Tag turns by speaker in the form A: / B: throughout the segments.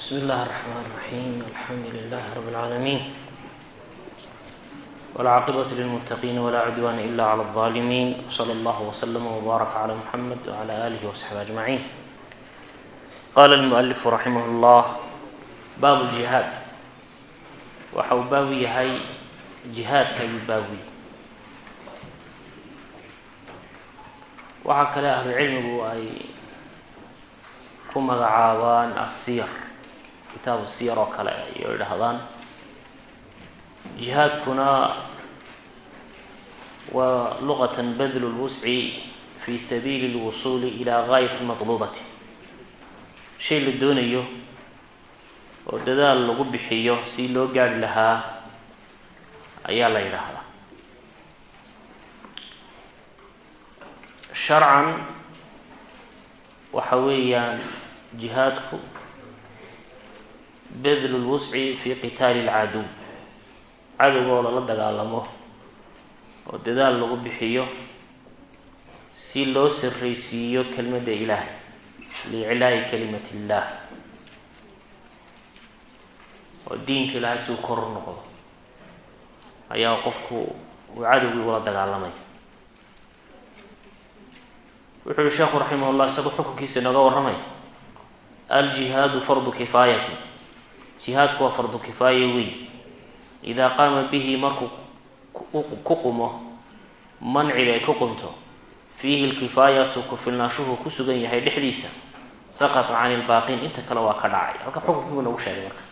A: بسم الله الرحمن الرحيم الحمد لله رب العالمين والعاقبة للمتقين ولا عدوان إلا على الظالمين وصلى الله وسلم وبارك على محمد وعلى آله وصحبه أجمعين قال المؤلف رحمه الله باب الجهاد waxau baabu yahay jihaadka ayuu baabu yahy waxaa kale ahlucilmigu ay ku magacaabaan asiyar kitaabu siyar oo kale ayay idhahdaan jihaadkuna waa luqatan badlu lwusci fi sabiili lwusuuli ilaa gaayati matlubati shay la doonayo oo dadaal lagu bixiyo si loo gaari lahaa ayaa la yidhaahdaa. Sharcan waxa weeyaan jihaadku badlu lwusci fi qitaali lcaduw cadowgoo lala dagaalamo oo dadaal lagu bixiyo si loo sarraysiiyo kelmadda ilaahay liiclaa'i kalimat illah oo diinka ilaahay suu kor u noqdo. Ayaa qofku uu cadowgii ula dagaalamaya wuxuu yihi sheekhu raximah llah isagoo xukunkiisa inooga warramay aljihaadu fardu kifaayatin jihaadku waa fardu kifaaya wey idaa qaama bihi markuu ku qumo mancida ay ku qumto fiihi lkifaayatu ku-filnaashuhu ku sugan yahay dhexdiisa saqata cani lbaaqiin inta kale waa ka dhacay. Halka xukunkiibu noogu sheegay marka.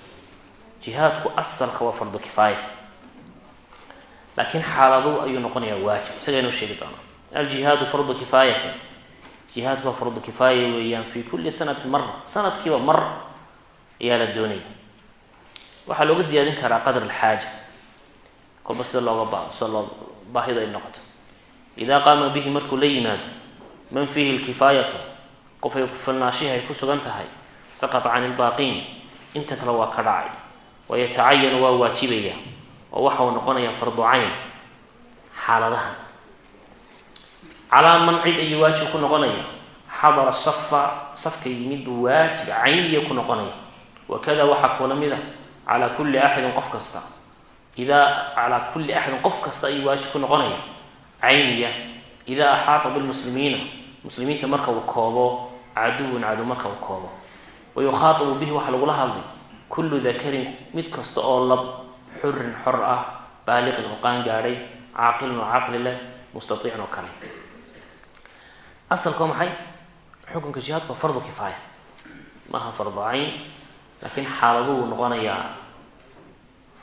A: Jihaadku asalka waa fardu kifaaya laakiin xaaladu ayuu noqonayaa waajib. Isaga inoo sheegi doona aljihaadu fardu kifaayatin. Jihaadku waa fardu kifaaya weeyaan. Fi kulli sanatin mara sanadkiiba mar ayaa la doonaya waxaa looga siyaadin karaa qadr alxaaja kolba sida looga ba sida loo baahidu ay noqoto. Idaa qaama bihi markuu la yimaado man fiihi lkifaayatu qof ay kufilnaashihi ay ku sugan tahay saqata cani lbaaqiin inta kale waa ka dhacay wayatacayanu waa waajibaya oo waxa uu noqonayaa fardu cayn xaaladahan. Calaa man cid ayuu waajib ku noqonaya xadara safa safka yimid buu waajib cayniya ku noqonaya. Wakada waxaa kula mida calaa kulli axadin qof kasta idaa calaa kulli axadin qof kasta ayuu waajib ku noqonaya cayniya idaa axaata bilmuslimiina muslimiinta marka uu koobo caduwun cadow marka uu koobo wayukhaatabu bihi waxaa lagula hadlay kullu dakarin mid kasta oo lab xurin xor ah baaliqin oo qaan gaadhay caaqilin oo caqli leh mustaiicin oo kale asalka maxay xukunka jihaadku waa fardu kifaaya maaha fardu cayn laakiin xaaladuhu noqonayaa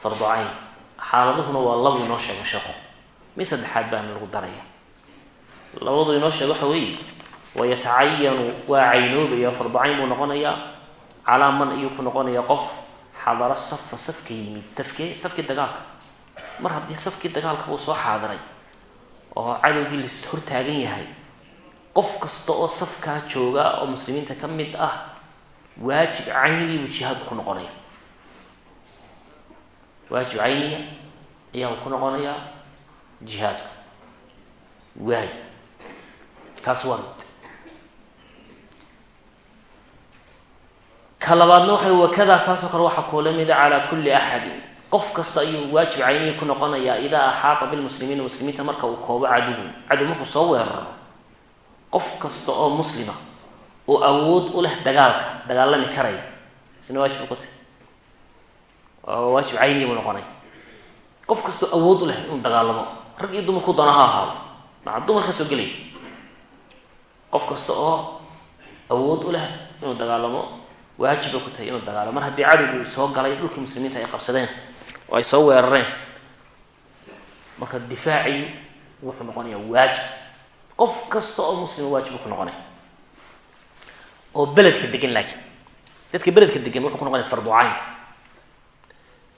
A: fardu cayn. Xaaladuhuna waa labu inoo sheega sheekhu. Mid saddexaad baana lagu daraya? Labadu inoo sheega waxa weeye wayatacayanu waa caynoobaya fardu cayn buu noqonayaa. Calaa man ayuu ku noqonaya qof xadaro safa safka yimid safkee safkii dagaalka. Mar haddii safkii dagaalka buu soo xaadiray oo cadowgii las hortaagan yahay qof kasta oo safkaa jooga oo muslimiinta ka mid ah waajib cayniya buu jihaadku ku noqonaya. Waajib cayniya ayaa ku noqonayaa jihaadku waay. Kaas waa mid. Ka labaadna waxay wakadaa saasoo kale waxaa kuula mida calaa kulli axadin. Qof kasta ayuu waajib cayniya ku noqonayaa idaa axaata bilmuslimiina muslimiinta marka uu koobo caduwun. Cadow markuu soo weeraro. Qof kasta oo muslima oo awood u leh dagaalka dagaalami karaya isna waajib oo waajib cayniya buu noqonaya qof kastoo awood u leh inuu dagaalamo rag iyo dumarku doona ha ahaado maca dumarka soo gelaya? Qof kasta oo awood u leh inuu dagaalamo waajiba ku tahay inuu dagaalamo. Mar haddii cadowgii soo galay dhulkii muslimiinta ay qabsadeen oo ay soo weerareen marka difaacii wuxuu noqonayaa waajib. Qof kasta oo muslima waajibu ku noqonaya oo beledka degan laakiin dadka beledka degan wuxuu ku noqonaya fardu cayn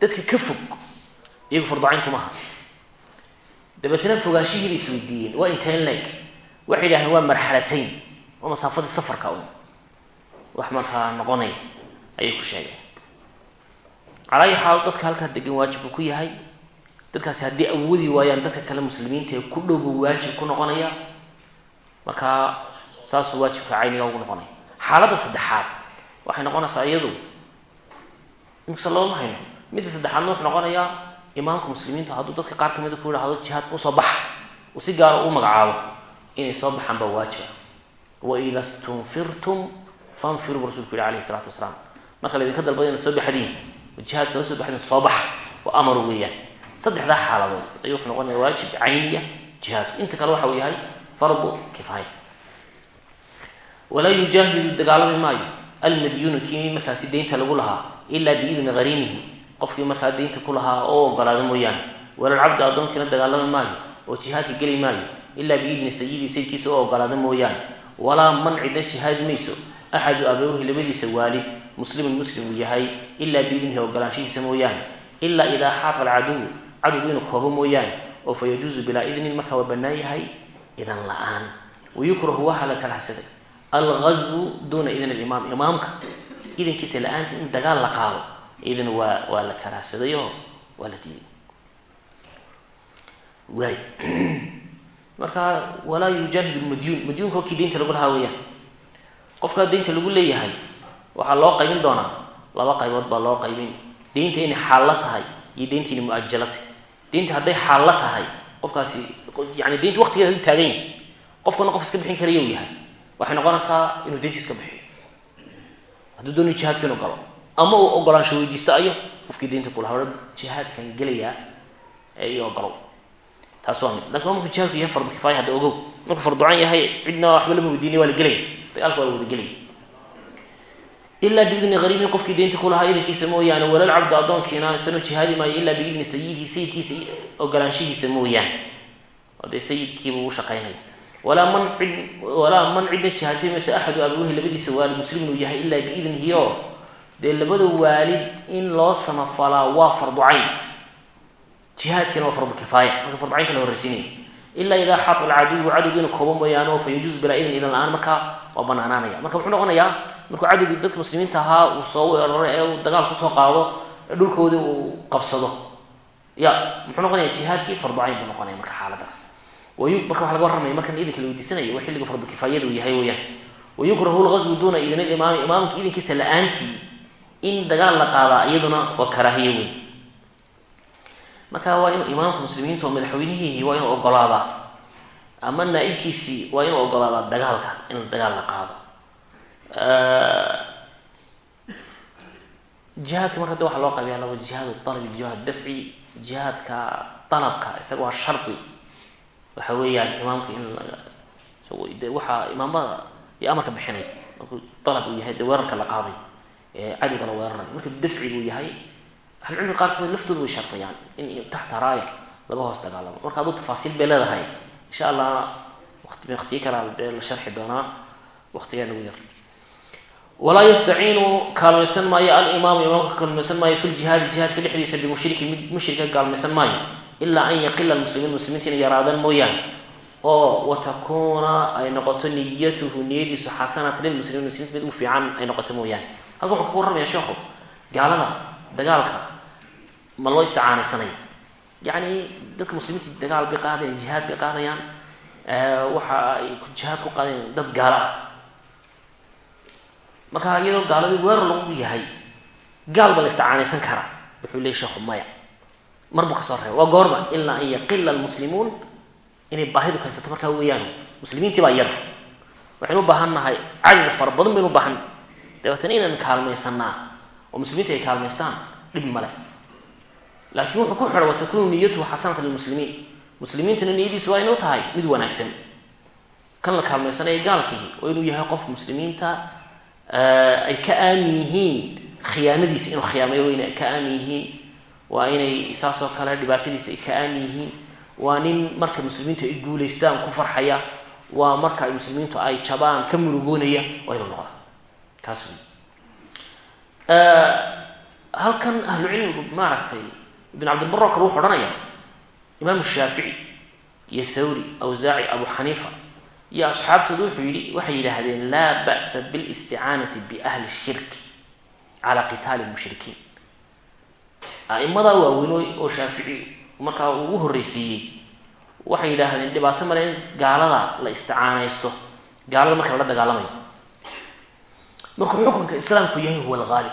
A: dadka ka fog iyagu fardu cayn kumaha dabeetna fogaashihii bay isweydiiyeen waa inteen leeg. Waxay yidhahdeen waa marxalatayn waa masaafadii safarka un wax markaa noqonaya ayay ku sheegeen. Calaa ayi xaal dadka halkaa degan waajib ku yahay. Dadkaasi haddii awoodi waayaan dadka kale muslimiinta ee ku dhow buu waajib ku noqonaya markaa saasuu waajibka cayniga ugu noqonaya xaaladda saddexaad. Waxay noqonaysaa iyadu imikse looma hayno. Midda saddexaadna wuxuu noqonayaa imaamka muslimiintu hadduu dadka qaar kamida ku yidhahdo jihaadka u soo baxa. Uu si gaara u magacaabo inay soo baxaan baa waajiba waida stunfirtum fanfiruu bu rasulku yihi alayhi isalaatu wasalaam. Marka laydinka dalbada ina soo baxdiin oo jihaadka la soo baxdiin soo baxa waa amar weeyaan. Saddexdaa xaaladood ayuu wuxuu noqonaya waajib cayniya jihaadku. Inta kale waxa uu yahay fardu kifaaya walaa yujaahidu dagaalami maayo. Almadyuunu kii markaasi deynta lagu lahaa ilaa biidni hariimihi qofkii markaa deynta ku lahaa oo ogolaada mooyaane. Walalcabdu addoonkiina dagaalami maayo oo jihaadka geli maayo ilaa biidni sayidii sayidkiisa oo ogolaada mooyaane. Walaa man cidna jihaadi mayso. Axadu abawhi labadiisa waalid muslimun muslim uu yahay ilaa biidnihi ogolaanshihiisa mooyaane. Ilaa idaa xaaqa alcaduwu cadowgu inuu koobo mooyaane. Oo fa yajuusu bilaa idnin markaa waa bannaan yahay idan la'aan. Wayukrahu waxaa la kalahsaday algazwu duuna idn alimaam imaamka idankiisa la'aanta in dagaal la qaado idan waa waa la kalahsaday oo waa la diiday. Waay marka walaa yujaahidu lmadyuun madyuunka kii deynta lagu lahaa weeyaan. Qofkaa deynta lagu leeyahay waxaa loo qaybin doonaa. Laba qaybood baa loo qaybin. Deynta inay xaallo tahay iyo deynta inay mu'ajalo tahay. Deynta hadday xaallo tahay qofkaasi yani deynta waqtigeeda hadu taagan yahay qofkana qof iska bixin karaya u yahay waxay noqonaysaa inuu deynta iska bixiyo. Hadduu doonayo jihaadka inuu galo ama uu ogolaansho weydiisto ayo qofkii deynta kulaha hora jihaadkan gelayaa ee io ogolow taas waa mid. Lakin waa markuu jihaadku yahay fardu kifaaya hadda ogow. Markuu farducan yahay cidna waxba lama weydiinay waa la gelaya dagaalka waa la wada gelaya ilaa biidni hariibin qofkii deynta kulahaa idankiisa mooyaane walal cabdu addoonkiina isanu jihaadi maayo ilaa biidni sayidihi sayidkiisa ogolaanshihiisa mooyaane. Oo sayidkiiba uu shaqaynaya walaa man cid walaa man cidna jihaadtay mayso axadu abawahi labadiisa waalid muslimin uu yahay ilaa biidnihi dee labada waalid in loo samafalaa waa fardu cayn. Waa fardu kifaaya. Marka fardu caynka la horreysiinaya ilaa idaa xaata alcaduwu cadowga inuu koobo mooyaane oo fa yajuusu bilaa idin idan la'aan. Markaa waa banaanaanaya marka muxuu noqonayaa markuu cadowgii dadka muslimiinta ahaa uu soo weeraro ee uu dagaal ku soo qaado ee dhulkoodii uu qabsado. Ya muxuu noqonaya jihaadkii fardu buu noqonaya marka xaaladaas marka waxa laga warramaya markan idinka la weydiisanaya waa xilliga fardu kifaayada uu yahay weyaan wayukrahu lgazwu duuna idin alimaami imaamka idinkiisa la'aantii in dagaal la qaadaa iyaduna waa karaahiye weyn. Marka waa inuu imaamka muslimiinta oo madaxweynihiihi waa inuu ogolaadaa. Ama naa-ibkiisii waa inuu ogolaadaa dagaalka in dagaal la qaado. Jihaadka marka de waxaa loo qabiyaa laba jihaad alabi jihaad dafci jihaadka dalabka isaga waa shardi waxa weeyaan imaamka in de waxaa imaamada iyo amarka bixinay markuu dalab uu yahay dee weerarka la qaaday ee cadowga la weerarayo marka dafci buu yahay ahlucilmiga qaarkood laftooda way shartayaan in taxta raaya laga hoos dagaalamo. Marka aduu tafaasiil bay leedahay. Insha allah waqtiyo kalea dee la sharxi doonaa waqtigaa nagu yar. Walaa yastaciinu kaalmaysan maayo alimaamu imaamka kaalmaysan maayo fi ljihaadi jihaadka dhexdiisa bimushrikin mid mushrika kaalmaysan maayo ilaa an yaqila lmuslimiin muslimiinta inay yaraadaan mooyaane oo watakuuna ay noqoto niyatuhu niyadiisu xasanatan lilmuslimiin muslimiinta mid ugu fiican ay noqoto mooyaane halkan wuxuu ka warramaya sheekhu gaalada dagaalka ma loo isticaanaysanaya yacni dadka muslimiinta dagaal bay qaadayaan jihaad bay qaadayaan waxa ay jihaad ku qaadayaan dad gaalo ah marka iyadoo gaaladii weerar lagu yahay gaal ba la isticaanaysan karaa wuxuu leey sheekhu maya mar buu ka soo reeba waa goorma. Ilaa an yaqila almuslimuun inay baahidu kaysato markaa weeyaan. Muslimiintii baa yar. Waxaynu u baahan nahay cadad fara badan baynu u baahannahy dabeetana inaan kaalmaysanaa oo muslimiinta ay kaalmaystaan? Dhib male laakiin wuxuu ku xidha watakunu niyatuhu xasanatan lilmuslimiin muslimiintana niyadiisu waa inuu tahay mid wanaagsan. Kan la kaalmaysanaya gaalkii oo inuu yahay qof muslimiinta ay ka aamin yihiin khiyaanadiisa inuu khiyaamayo waa inay ka aamin yihiin waa inay saas oo kale dhibaatadiisa ay ka aamin yihiin. Waa nin marka muslimiintu ay guulaystaan ku farxaya. Waa marka ay muslimiintu ay jabaan ka murugoonaya waa inuu noqda kaas wey halkan ahlu cilmigu maaragtay ibn cabdilbaro kale wuxuu odhanaya imaam shaafici iyo thawri awsaaci abu xaniifa iyo asxaabtooda wuxuu yihi waxay yidhaahdeen laa ba'sa bilisticaanati biahli shirki calaa qitaali lmushrikiin a'imadaa waaweynooy oo shaafici markaa uu ugu horreysiiyey waxay yidhaahdeen dhibaato male in gaalada la isticaanaysto gaalada marka lala dagaalamayo. Markuu xukunka islaamku yahay huwa alghaalib.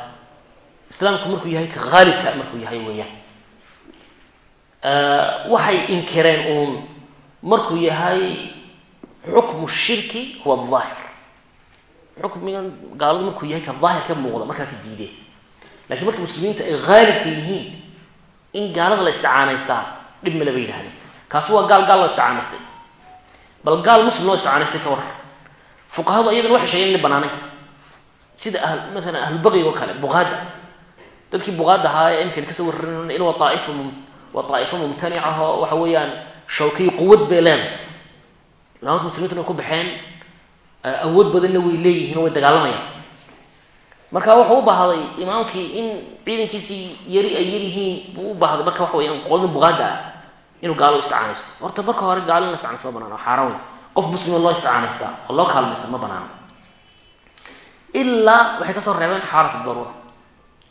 A: Islaamku markuu yahay ka haalibka markuu yahay weeyaan. Waxay inkireen uun markuu yahay xukmu shirki huwa aahir xukmigan gaaladu markuu yahay ka daahir ka muuqda markaas diideen lakiin marka muslimiintu ay haalibka yihiin in gaalada la isticaanaystaa dhib male bay yidhahdeen kaasi waa gaal gaal loo isticaanaystay bal gaal muslim loo isticaanaystay ka war. Fuqahadu iyadana waxay sheegeen ina banaanay. Sida ahl maalan ahlulbaqiga oo kale buqaada dadkii buqaada ahaa ee imkan ka soo warrarin in waa aaifa waa daa'ifo mumtanic ah oo waxa weeyaan shawkay quwad bay leedahay. Imaamka muslimiintuna way ku baxeen awood badanna way leeyihiin oo way dagaalamayaan marka wuxuu u baahday imaamkii in ciidankiisii yari ay yaryihiin buu u baahday. Marka waxa weyaan qolada buqaada ah inuu gaalo isticaanaysto horta marka hore gaalo in la isticanaysto ma banaan xaaraan wey qof muslima loo isticaanaystaa oo loo kaalmaysta ma banaano. Ilaa waxay ka soo reebeen xaalat daruura.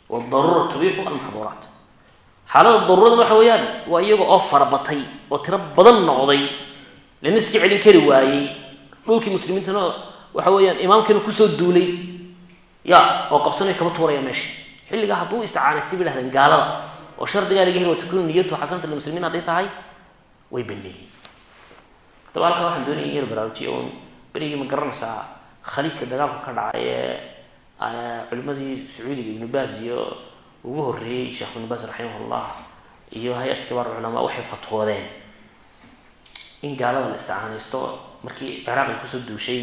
A: Wadaruura tubiixu almaxduuraat xaalada daruuradan waxa weeyaan waa iyaga oo farabatay oo tiro badan noqday lana iska celin kari waayey. Dhulkii muslimiintana waxa weeyaan imaamkiina ku soo duulay ya oo qabsanay kaba tuuraya meesha xilligaa hadduu isticaanaystay bay dhahdeen gaalada. Oo shardigaa laga heli wa takunu niyatu xasanata lilmuslimiin hadday tahay way baneeyeen daba halkaa waxaan doonaya in yar baraarujiya un berigii ma garanaysaa khaliijka dagaalka ka dhacay ee culimadii sacuudiga ibnu baas iyo ugu horreeyey sheekh ibnu baas raximahullah iyo hay'at kibaar culamaa waxay fatwoodeen. In gaalada la isticaanaysto markii ciraaq ay ku soo duushay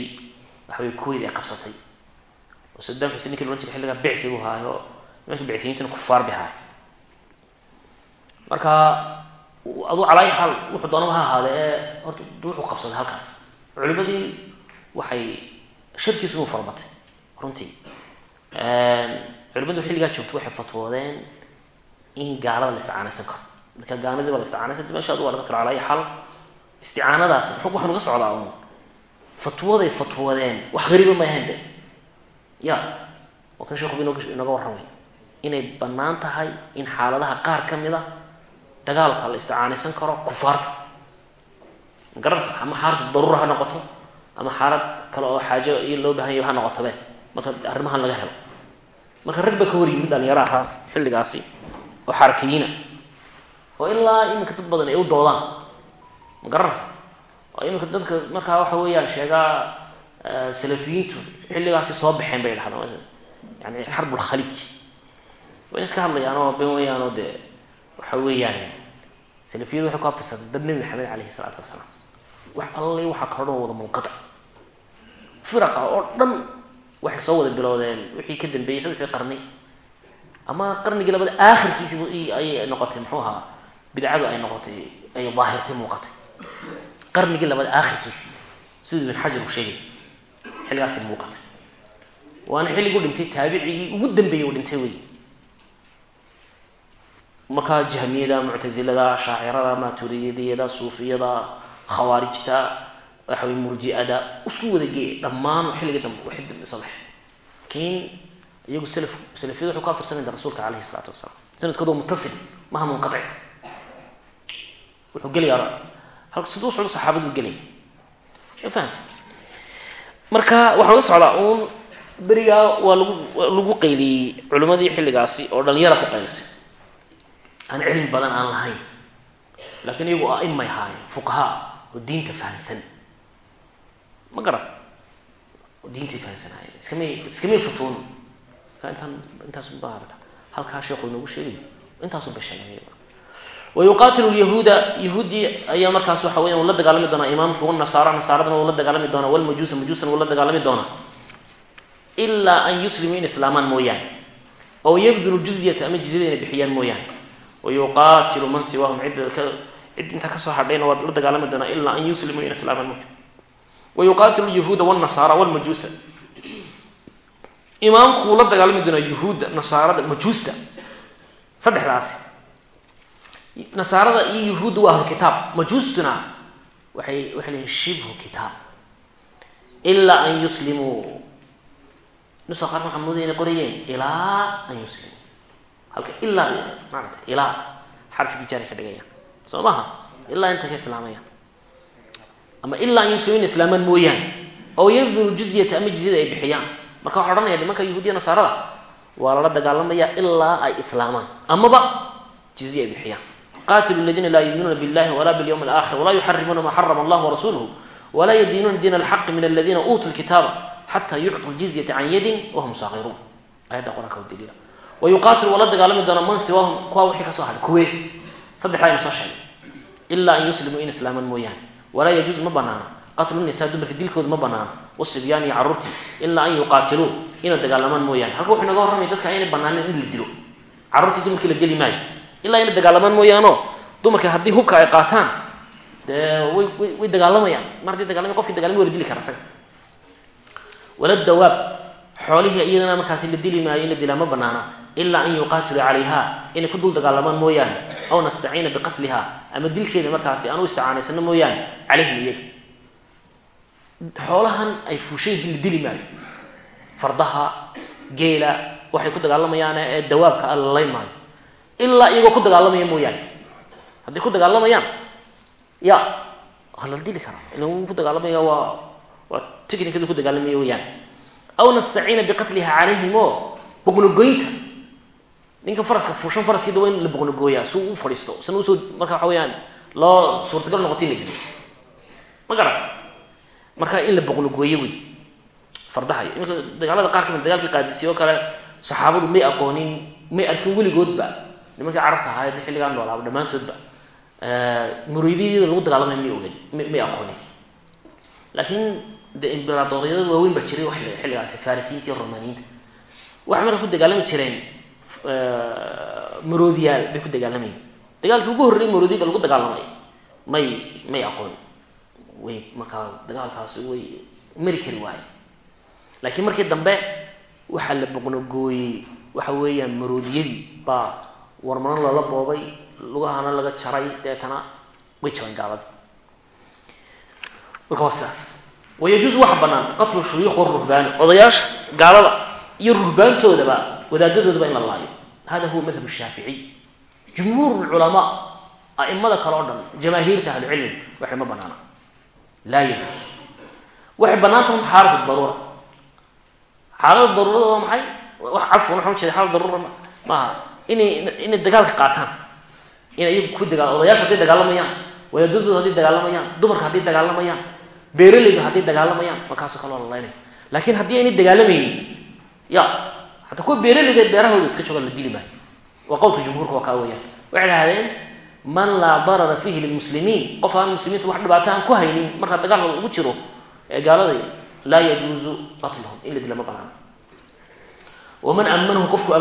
A: waxawey kuweyt ay qabsatay oo sadam xuseen ninki la ohan jiray xilligaa bicfi buu haayo nimanka bicfiyiintana kufaar bay haayo marka aduu calaayi xaal wuxuu doonaba ha ahaade ee horta wuxuu qabsaday halkaas culimadii waxay shirkiisu uu farabatay runtii culimadu xilligaa joogtay waxay fatwoodeen in gaalada la isticaanaysan karo marka gaaladii baa la isticaanaysan meesha adu waa laga tiro calaayi xaal isticaanadaas waxaan uga socdaa un fatwaday fatwoodeen wax hariiba may ahayn de ya waa kan sheekhu inooga warramay inay bannaan tahay in xaaladaha qaar ka mid a dagaalka la isticaanaysan karo kufaarta. Magaranaysa ama xaalad daruura ha noqoto ama xaalad kale oo xaajo iyo loo baahan yahy ha noqotobe marka arrimahan laga helo. Marka rag ba ka hor yimid dhalinyaro ahaa xilligaasi oo xarakiyiina oo ilaa iminka dad badan ay u doodaan. Ma garanaysa oo iminka dadka markaa waxa weeyaan sheegaa salafiyiintu xilligaasi soo baxeen bay dhahdaan yani xarbulkhaliij wayna iska hadlayaan oo ben weyaan oo dee waxa weeyaan salafiyadu waxay ku abtirsatay dad nebi maxamed caleyhi isalaatu wasalaam wax allay waxaa kaloo dhan wada munqatic firaqa oo dhan waxay soo wada bilowdeen wixii ka dambeeyey saddexdii qarni ama qarnigii labada aakhirkiisi ayay noqotay muxuu ahaa bidcadu ay noqotay ay daahirtay muuqatay qarnigii labada aakhirkiisi siduu ibn xajar uu sheegay xilligaasay muuqatay waana xilligu dhintay taabicigii ugu dambeeyey uu dhintay wey markaa jahmiyada muctasilada shaacirada maturidiyada suufiyada khawaarijta waxawey murjiada isku wada geey dhammaan xilliga dambe waxay dambe soo lakiin iyagu salaf salafiyada waxay ku abtirsanayda rasuulka caleyhi isalaatu wasalaam. Sanadkooda mutasil maha munqatic wuxuu gelayaa halka siduu socdo saxaabad buu gelaya ma fahamti marka waxaa laga socdaa uun berigaa waa lagu lagu qayliyey culimmadii xilligaasi oo dhalinyara ku qaylisay aan cilmi badan aan lahayn laakiin iyagu aimay haayeen fuqahaa oo diinta fahansan. Ma garata oo diintay fahansanaayeen iskamay iskamay fatwoon marka intaan intaas maarata halkaa sheekhu inoogu sheegayo intaasu ba sheegay wayuqaatilu lyahuuda yahuudii ayaa markaas waxa weyan uu la dagaalami doonaa imaamkii wanasaara nasaaradana wuu la dagaalami doonaa walmajuusa majuusana wuu la dagaalami doonaa ilaa an yuslimuu in islaamaan mooyaane ow yabdulu jizyata ama jizyada inay bixiyaan mooyaane wayuqaatilu man siwaahum cidda cid intaa ka soo hadhayna waa la dagaalami an yuslimuu in islaamaan mooyaane wayuqaatilu yahuuda wnasaara walmajuusa imaamku wuu la dagaalami doonaa yuhuudda nasaarada majuusta nasaarada iyo yuhuudda waa ahlu kitaab. Majuustuna waxay waxay leeyihiin shibhu kitaab. Ilaa an yuslimuu nusa qaarna waxaa qorayeen. Ilaa an yuslimuu halka ilaa maarata ilaa xarfigii jaari ka dhigayaan soo maha ilaa inta ka islaamayaan ama ilaa an yuslimu in islaamaan mooyaane oo yabdulu jizyata ama jizyada ay bixiyaan. Marka waxaa odhanaya nimanka yahuudiya nasaarada waa lala dagaalamaya ilaa ay islaamaan. Amaba jizya ay bixiyaan qatilu ladiina laa yuminuuna billahi wala bilyawmi alaakhir walaa yuxarimuuna maa xarama allah warasuluhu walaa yadiinuuna diin alxaqi min aladiina uutuu lkitaaba xata yucطu ljizyata can yadin wahum saakiruun ayadda qur'aanka u daliila wa yuqaatilu waa la dagaalami doona man siwaahum kuwa wixii ka soo hadhay kuwee saddexdaa aynu soo sheegay ilaa an yuslimuu in islaaman mooyaane walaa yajuusu ma banaana qatlu nisaa dumarka dilkooda ma banaana wasibyaani iyo carruurtii ilaa an yuqaatiluu inay dagaalamaan mooyaane halka wuxuu naga warramaya dadka aynay banaaneen in la dilo carruurtii dumarkii la deli maayo ilaa inay dagaalamaan mooyaano. Dumarka haddii hubka ay qaataan way way dagaalamayaan. Mar haddii dagaalama qofkii dagalama wa la dili kara isaga. Wala dawaab. Xoolihii iyadana markaasi la dili maayo in la dilaa ma banaana. Ilaa an yuqaatiluu calayha inay ku dul dagaalamaan mooyaane. Aw nastaciina biqatliha ama dilkeeda markaasi aan u isticaanaysano mooyaane. Calayhim iyaga. Xoolahan ay fuushan yihiin la dili maayo. Fardaha geela waxay ku dagaalamayaan ee dawaabka a la layn maayo ilaa iyagoo ku dagaalamaya mooyaane. Hadday ku dagaalamayaan ya la dili karaa. Ila ku dagaalamaya waa waa technicadu ku dagaalamaya weyaan aw nastaciina biqatliha calayhim oo boqnogoynta ninka faraska fuushan faraskiida waa in la boqnogooyaa si u fadhiisto isna u soo marka waxa weyaan loo suurtagal noqoto la dilo ma garata marka in la boqnogooyo wey fardaha iyo iminka dagaalada qaar ka mid dagaalkii qaadisiye oo kale saxaabadu may aqoonin may arkin weligoodba nimankii carabta ahaa ee xilligaan noolaaba dhammaantoodba muriidyada lagu dagaalamay may ogen may aqoonin laakiin de imberadoryada waaweyn baa jiray xilligaasi farisiinta iyo romaniyiinta waxay marka ku dagaalami jireen maroodiyaal bay ku dagaalamayeen dagaalkii ugu horreyay maroodiga lagu dagaalamay may may aqoon. Way markaa dagaalkaasi way mari kari waaye. Laakiin markii dambe waxaa la boqnogooyey waxa weeyaan maroodiyadii baa warmano lala boobay lugahana laga jaray deetana way jabeen gaalada marka waa sidaas. Waxa banaan qatlu shuyuukh waruhbaani odayaasha gaalada iyo ruhbaantoodaba wadaadadoodaba in la laayo. Hada huwa madhab shaaficiy jumhuur culamaa aimada kale o dhan jamaahiirta ahlucilmi waxay ma banaana laa yajuus waxay banaanta un xaalatu daruura. Xaalada daruurada waa maxay? Cafwan waxaan ujeeda xaalad daruura maaha inay inay dagaalka qaataan. Inay iyagu ku dagaa odayaasha dagaalamayaan wadaadadooda hadday dagaalamayaan dumarka hadday dagaalamayaan beeralayda hadday dagaalamayaan markaasoo kale waa laakiin haddii aynay dagaalamaynin ya hataa kuwa beeralayda beerahooda iska joogaan la dili maayo. Waa waa kaa weyaan waxay man laa darara fiihi lilmuslimiin. Qof aan muslimiinta wax dhibaato aan ku haynin markaa dagaalka ugu jiro ee gaaladay laa yajuuzu qatlahum in la dila ma banaan waman amanahu qofku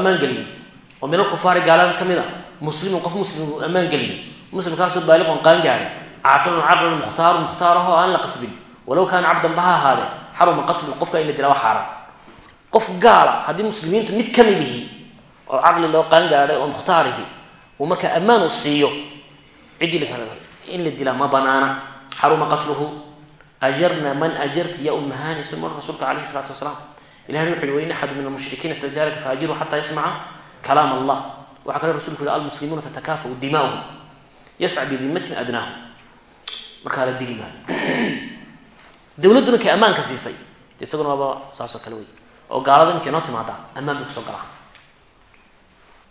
A: oo min alkufaari gaalada ka mid a muslimun qof muslim ammaan geliyey. Muslimkaasoo baaliqon qaan gaadhay caaqilun caqlun mukhtaarun mukhtaarahoo aan la qasbin. Walow kaana cabdan ba xaruma qatlu qofka in la dila waa qof gaala haddii muslimiintu mid ka mid ihi oo caqli loo qaan gaadhay oo mukhtaarihi uu markaa ammaan u siiyo ciddii in la dilaa ma banaana xaruma qatluhu. Ajarna man ajarti ya umahani sunmar rasuulka calayhi salaatu wasalaam. Ilahna wuxu uhi wain axadu min almushrikiina istajaaraka faajiruu xataa yasmaca kalaam allah waxaa kale rasulku yuhi almuslimuuna tatakaafau dimaahum yasca bidimatihim adnaahum markaa la dili maayo dawladduna kay ammaanka siisay de isaguna waaba saasoo kale wey oo gaalada inkay noo timaadaa ammaan bay ku soo galaan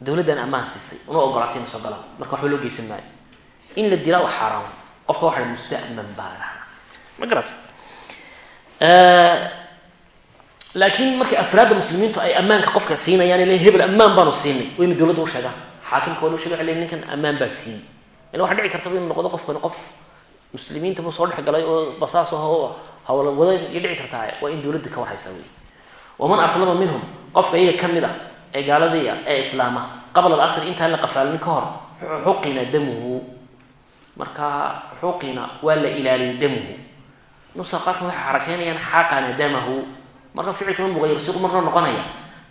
A: dawladdan ammaan siisay una ogolaatay ina soo galaan marka waxba loo geysan maayo in la dilaa waa xaaraan qofka waxa musta'man baa la dhahaa ma garata laakiin markay afraadda muslimiintu ay ammaanka qofka siinayaan le hebel ammaan baanu siinay wayna dawladda u sheegaan xaakimka waa loo shega le ninkan ammaan baa siiyey. Ila waxa dhici kartaba inuu noqdo qofkani qof muslimiinta buu soo dhex galay oo basaas aho hawla wada iyo dhici kartaa waa in dawladda ka warhaysaa wey waman aslama minhum qofka iyaga ka mid ah ee gaaladii ee islaama qabla alasri intaan la qafaalin ka hor xuqina damuhu. Markaa xuqina waa la ilaaliyay damuhu. Nusa qaarkan waxay xarakeynayaan xaqana damahu marna ficilkuna muqayirsigu marna noqonaya.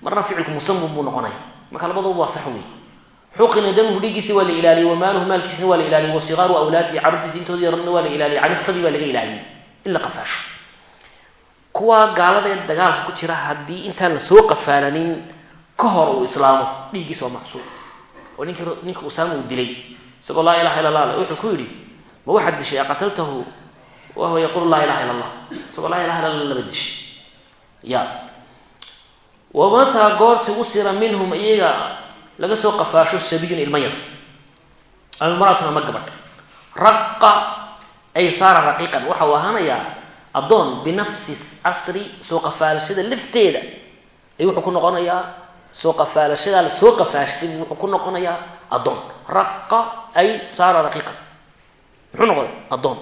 A: Marna ficilku musamun buu noqonaya. Marka labaduba waa sax wey xuqina damuhu dhiiggiisi waa la ilaaliyey wamaaluhu maalkiisina waa la ilaaliyey wasigaaru awlaadihi carruurtiisa intooda yarna waa la ilaaliyey can isabi baa laga ilaaliyey in qafaasho. Kuwa gaalada ee dagaalka ku jira haddii intaan la qafaalanin ka hor uu islaamo dhiiggiisa waa macsuum. Oo ninki ninka usaama uu dilay isagoo laa ilaha illa allah wuxuu ku yidhi ma waxaad dishay aqataltahu? Wahuwa yaquulu laa ilaha illa allah isagoo laa ilaha illa allah laba dishay ya. Wamataa goortii usira minhum iyaga laga soo qafaasho sabiyun ilma yar. Ama imraatun ama gabadh. Raqa ay saara raqiiqan. Waxa uu ahaanayaa addoon binafsi asri soo qafaalashada lafteeda ay wuxuu ku noqonayaa soo qafaalashadaa la soo qafaashtay wuxuu ku noqonayaa addoon. Raqa ay saara raqiiqan. Muxuu noqday? Addoon.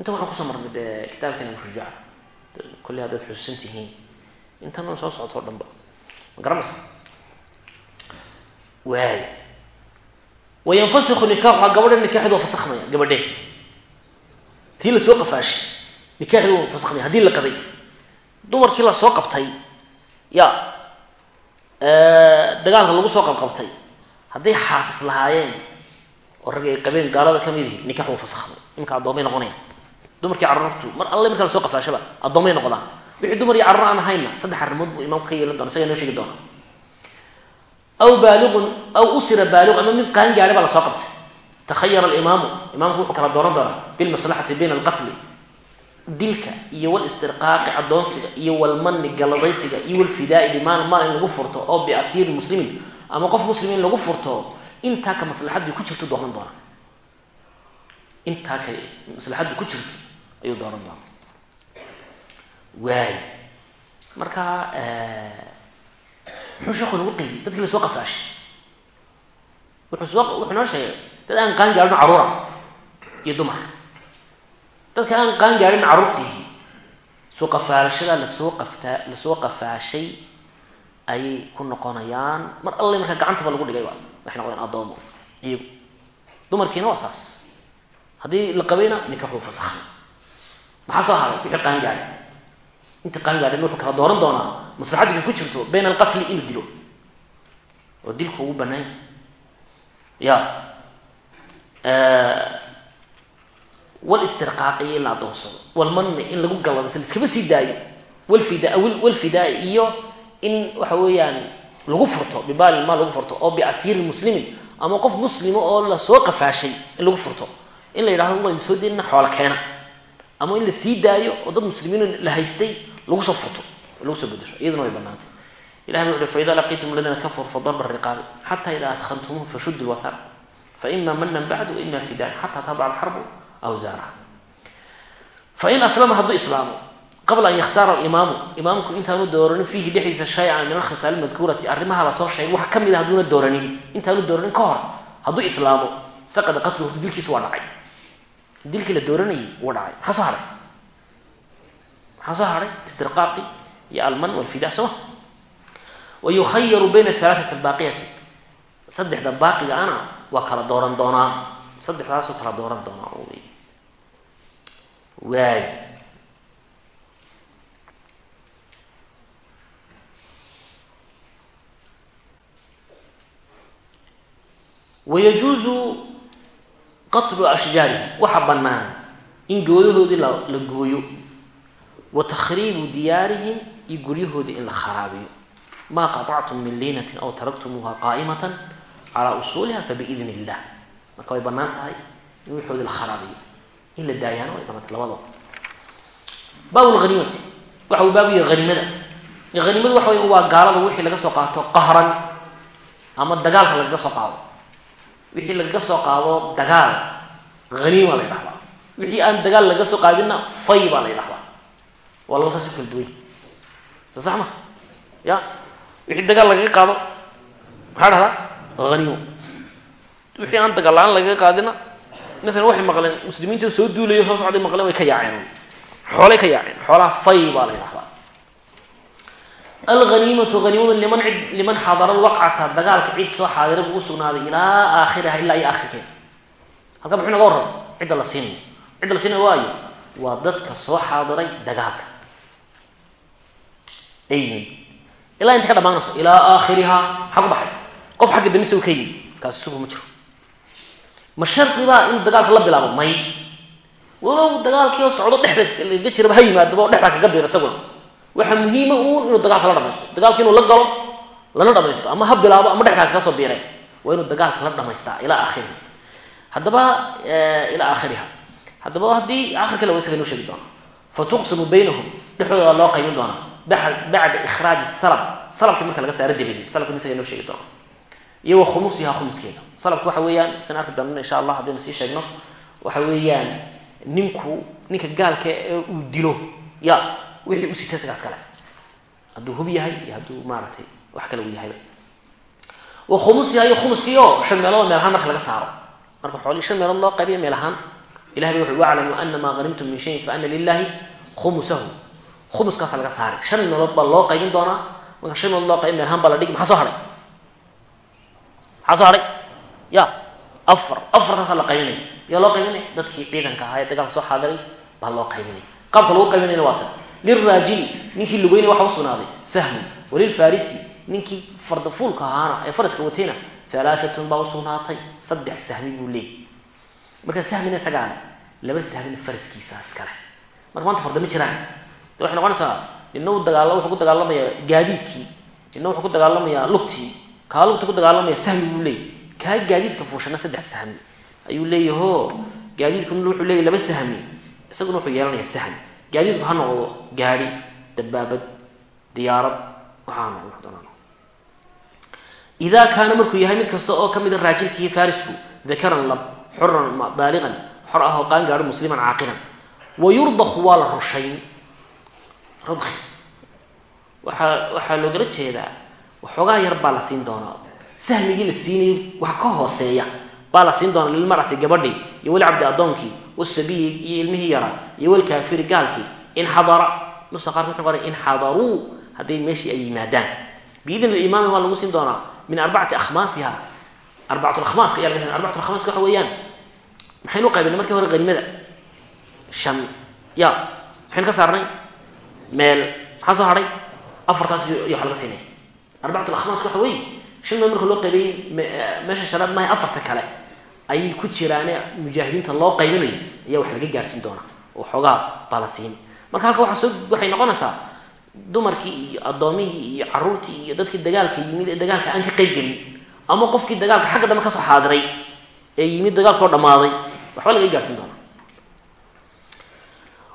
A: Intan waxaan ku soo marnay dee kitaabkeena shujaaca kolley haddaad xusuusan tihiin. Intan soo socoto o dhanba. Ma garanaysa? Waay wayanfasiku nikaaxuha gabadha nikaaxeed waa fasakhmaya gabadhee tii la soo qafaashay nikaaxeed waa fasakhmaya haddii la qaday. Dumarkii la soo qabtay ya dagaalka lagu soo qabqabtay hadday xaasas lahaayeen oo rag ay qabeen gaalada ka mid ihi nikax waa fasakhmay. Iminka addoomay noqonayaan dumarkii carruurtu mar alle marka la soo qafaashaba addoomay noqdaan. Wixii dumar iyo carruur aan ahayna saddex arrimood buu imaamku ka yeelan doona isaga noo sheegi doona aw baaliqun aw usira baaliq ama mid qaan gaadhay baa la soo qabtay. Takhayara alimaamu imaamku wuxuu kala dooran doonaa bilmaslaxati bayna alqatli. Dilka iyo walistirqaaqi addoonsiga iyo walmani galadaysiga iyo walfidaai bimaal maal in lagu furto oo biasiiri muslimin ama qof muslim in lagu furto intaa ka maslaxadii ku jirto dooran doona intaa ka maslaxaddu ku jirto ayuu dooran doona waay marka muxuu sheeku nagu qeybiyey dadkii la soo qafaashay wuxuu soo wuxuu noo sheegay dad aan qaan gaadhin carruura iyo dumar. Dadka aan qaan gaadhin carruurtiihii soo qafaalashadaa la soo qaftaa la soo qafaashay ayay ku noqonayaan. Mar alle markaa gacantaba lagu dhigay ba waxay noqdeen addoomo iyagu. Dumarkiina waa saas. Haddii la qabayna nikaxuu fasakhay maxaa soo haray wixii qaan gaadhay inta qaan gaadhin wuxuu kala dooran doonaa maslaxadka ku jirto bayna alqatli inuu dilo. Oo dilku ugu banaanya ya. Walistirqaaqi in la adoonsado walmanni in lagu galladayso laiskaba sii daayo. Walfida walfidaa iyo in waxa weeyaan lagu furto bibaalin maal lagu furto oo biasiiri muslimin ama qof muslima oo la soo qafaashay in lagu furto. In la yidhahdo waa soo deynina xoola keena ama in la sii daayo oo dad muslimiin la haystay lagu soo furto lagu soo bedesho iyaduna way banaantay ilahi wuxu uhi faida laqiitum aladiina kafaruu fadarba riqaabi xata ida adkhantumuuh fashuddu lwatar faima manan bacdu waima fidaan xata tadaca alxarbu awsaaraha fain aslama hadduu islaamo qabla an yakhtaara alimaamu imaamku intaanu dooranin fiihi dhexdiisa shay-an min alkhisaal madkuurati arrimaha la soo sheegay wax ka mid a hadduuna dooranin. Intaanu dooranin ka hor hadduu islaamo saqada qatluhu horta dilkiisu waa dhacay dilkii la dooranayay wuu dhacay maxaa soo haray. Maxaa soo haray istirqaaqi iyo alman walfida sooma wa yukhayaru bayna alhalaaati albaaqiyati. Saddexda baaqiga ana waa kala dooran doonaa saddexdaasoo kala dooran doonaa waay wayajuuzu qatlu ashjaarihim waxa bannaan in goodahoodii la gooyo wa takhriibu diyaarihim iyo guryahoodii in la kharaabiyo. Maa qaطactum min liinatin aw taraktumuuha qaa'imatan calaa usuuliha fabiidn illah marka way bannaan tahay in wixoodii la kharaabiyo in la daayaana way banaantay labadaba. Baab lhaniimati waxa uu baabu yahay haniimada haniimadu waxa wey waa gaalada wixii laga soo qaato qahran ama dagaalka lagaga soo qaado wixii lagaga soo qaado dagaal haniima la ydhahdaa wixii aan dagaal lagaga soo qaadinna fay baa la ydhahdaa waa laba saas u kala duway soo sax ma? Ya? Wixii dagaal lagaga qaado maxaa dhahdaa haniimo wixii aan dagaal la'aan lagaga qaadina maalan waxay maqleen muslimiinta soo duulayo soo socday maqleen way ka yaaceen. Xoolay ka yaaceen. Xoolaha fay baa la ydhahdaa alhaniimatu haniimadu liman cid liman xadara lwaqcata dagaalka cid soo xaadira buu usugnaaday ilaa aakhiriha ilaa iyo aakhirkeeda halkan muxuu naga warrama cidda la siinayo cidda la siinayo waayo waa dadka soo xaadiray dagaalka ayyihiin ilaa inta ka dhamaanayso ilaa aakhirihaa maxaa baxay qof xagga dambe isago ka yimi kaasi isagu ma jiro ma shardibaa in dagaalka la bilaabo may walow dagaalkii oo socdo dhexda laga jiraba ha yimaadaba oo dhexdaa kaga biira isaguna waxaa muhiima uun inuu dagaalka la dhamaysto. Dagaalka inuu la galo lana dhamaysto. Ama ha bilaabo ama dhexdaa kaga soo biireen waa inuu dagaalka la dhamaystaa ilaa aakhirihi haddaba ilaa aakhiriha. Haddaba haddii aakhirka la isaga noo sheegi doona fa tuqsimu baynahum. Dhexdooda waa loo qaybin doonaa. Bacda ikhraaji salab. Salabka marka laga saaro dabadi salabka isaga noo sheegi doona iyo wa khumusiha khumuskeeda. Salabka waxa weeyaan san arki doonana insha allah haddaynu sii sheegno waxa weeyaan ninku ninka gaalka ee uu dilo ya wixii u sita isagaas kale hadduu hub yahay iyo hadduu maaragtay wax kale uu yahayba. Wa khumusiha iyo khumuskii oo shan meelood meel ahaan marka laga saaro. Marka xoolihii shan meelood loo qaybiya meel ahaan ilahay ba wuxu waclamu ana maa hanimtum min shayin fa ana lilahi khumusahu. Khumuskaasa laga saaray. Shan meelood baa loo qaybin doonaa. Marka shan meelood loo qaybi meel ahaan baa la dhigi. Maxaa soo hadhay maxaa soo hadhay ya afar. Afartaasaa la qaybinaya yaa loo qaybinaya dadkii ciidanka ahaa ee dagaalka soo xaadiray baa loo qaybinaya qaabka lagu qaybinayna waa tan lilraajili ninkii lugeynaya waxa u sugnaaday sahmun walilfarisi ninkii fardafuulka ahaana ee faraska watayna alaaatun baa usugnaatay saddex sahmi buu leeyay marka sahmina isagaale laba sahmina faraskiisa iskale marka maanta farda ma jiraan de waxay noqonaysaa nina u dagaala wuxuu ku dagaalamayaa gaadiidkii nina wuxuu ku dagaalamayaa lugtii kaa lugta ku dagaalamaya sahmi buu leeyay kaa gaadiidka fuushana saddex sahmi ayuu leeyaho gaadiidkuna wuxuu leeyahy laba sahmi gaadiidku ha noqdo gaadi dabaabad diyaarad waxaa kaana markuu yahay mid kasta oo kamida raajilkii farisku dakaran lab xuran baaliqan xor ah oo qaan gaadho musliman caaqilan wa waa la rushayn. Rudki waxaa waxaa loogala jeedaa waxoogaa yar baa la siin doonaa. Sahmigii la siinayay wax ka hooseeya. Baa la siin doonaa lilmarati gabadhii iyo weli cabdi addoonkii wasabiyi iyo ilmihii yaraa iyo walkaafiri gaalkii in xadara nusa qaarka wuxuu qoray in xadaruu hadday meeshii ay yimaadaan. Biidn imaami waa lagu siin doonaa min arbacati akhmaasiha arbacatulkhmaaska ayaa laga arbacatul khmaaska waxa weeyaan. Maxaynu qaybinay markii hore haniimada shan ya maxaynu ka saarnay? Meel maxaa soo hadhay afartaas iyo waxa laga siinaya arbacatul akhmaaska waxa weeye shan marka loo qaybiyey meesha shanaad maaha afarta kale ayay ku jiraane mujaahidiinta loo qaybinayo ayaa wax laga gaarsiin doonaa. oo xoogaa baa la siin. Marka halka waaa soo waxay noqonaysaa dumarkii iyo addoomihii iyo caruurtii iyo dadkii dagaalka yimid ee dagaalka aan ka qayb gelin ama qofkii dagaalka xagga dambe ka soo xaadiray ee yimid dagaalka oo dhammaaday waxba laga gaarsiin doonaa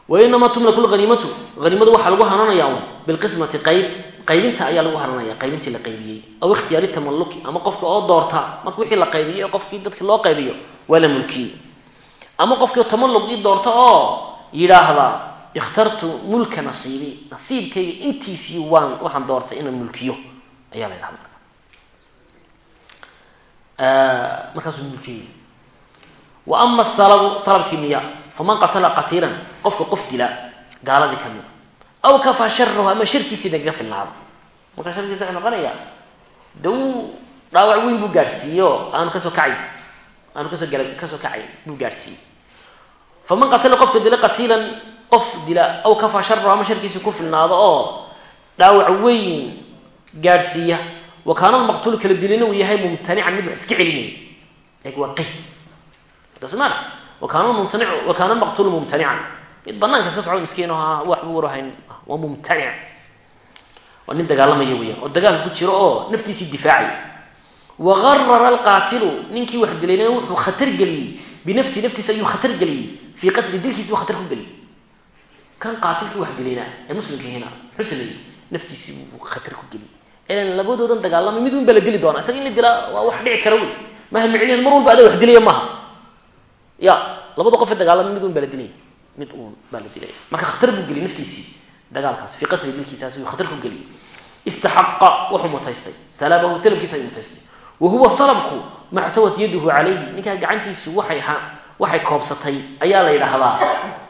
A: wa inamaa tumlaku lhaniimatu haniimadu waxaa lagu hananayaa un bilqismati qayb qaybinta ayaa lagu hananaya qaybintii la qaybiyey aw ikhtiyaari tamalluki ama qofka oo doorta marka wixii la qaybiyo ee qofkii dadki loo qaybiyo waa la mulkiyey. Ama qofkii tamalluq ii doorta oo yidhaahda ikhtartu mulka nasiibi. Nasiibkayga intiisii waan waxaan doortay inaan mulkiyo ayaa la ydhahda marka. Markaasuu mulkiyey. Wa ama salabu salabkii miya faman qatala qatiilan qofka qof dila gaaladii ka mida aw kafaa sharahu ama sharkiisii nagaga filnaado marka sharkiisa wuxuu noqonaya de wuu dhaawac weyn buu gaadhsiiyo aanu ka soo kacayn aanu ka soo gala ka soo kacayn buu gaadhsiiyey faman qatala qofka dila qatiilan qof dila aw kafaa sharahu ama sharkiisii ku filnaado oo dhaawac weyn gaadhsiiya. Wa kaana lmaqtuulu kala dilina uu yahay mumtanican mid wax iska celinaya eeg waa qey dasmaart wakaana mumtanic wa kaana lmaqtuulu mumtanican. Mid banaanka iska socdo miskiin oo ha waxba warahayn waa mumtanic. Waa nin dagaalamaya weyaan oo dagaalka ku jiro oo naftiisii difaacaya wa garara alqaatilu ninkii wax dilayna wuxuu khatar geliyey. Binafsi naftiisa ayuu khatar geliyey fii qatli dilkiisi buu khatar ku geliyey kan qaatilkii wax dilayna ee muslimkiihina muxuu sameeyey naftiisii buu khatar ku geliyey ean labadoodan dagaalamay mid un baa la dili doonaa isaga in la dilaa waa wax dhici kara wey maaha micneheed mar walba adaa wax dilaya maaha ya labada qof ee dagaalamay mid un baa la dilaya mid uun baa la dilaya marka khatar buu geliyey naftiisii dagaalkaas fii qatli dilkiisaas ayuu khatar ku geliyey istaxaqa wuxuu mutaystay wa ninkaa gacantiisu waxay waxay koobsatay ayaa la yidhaahdaa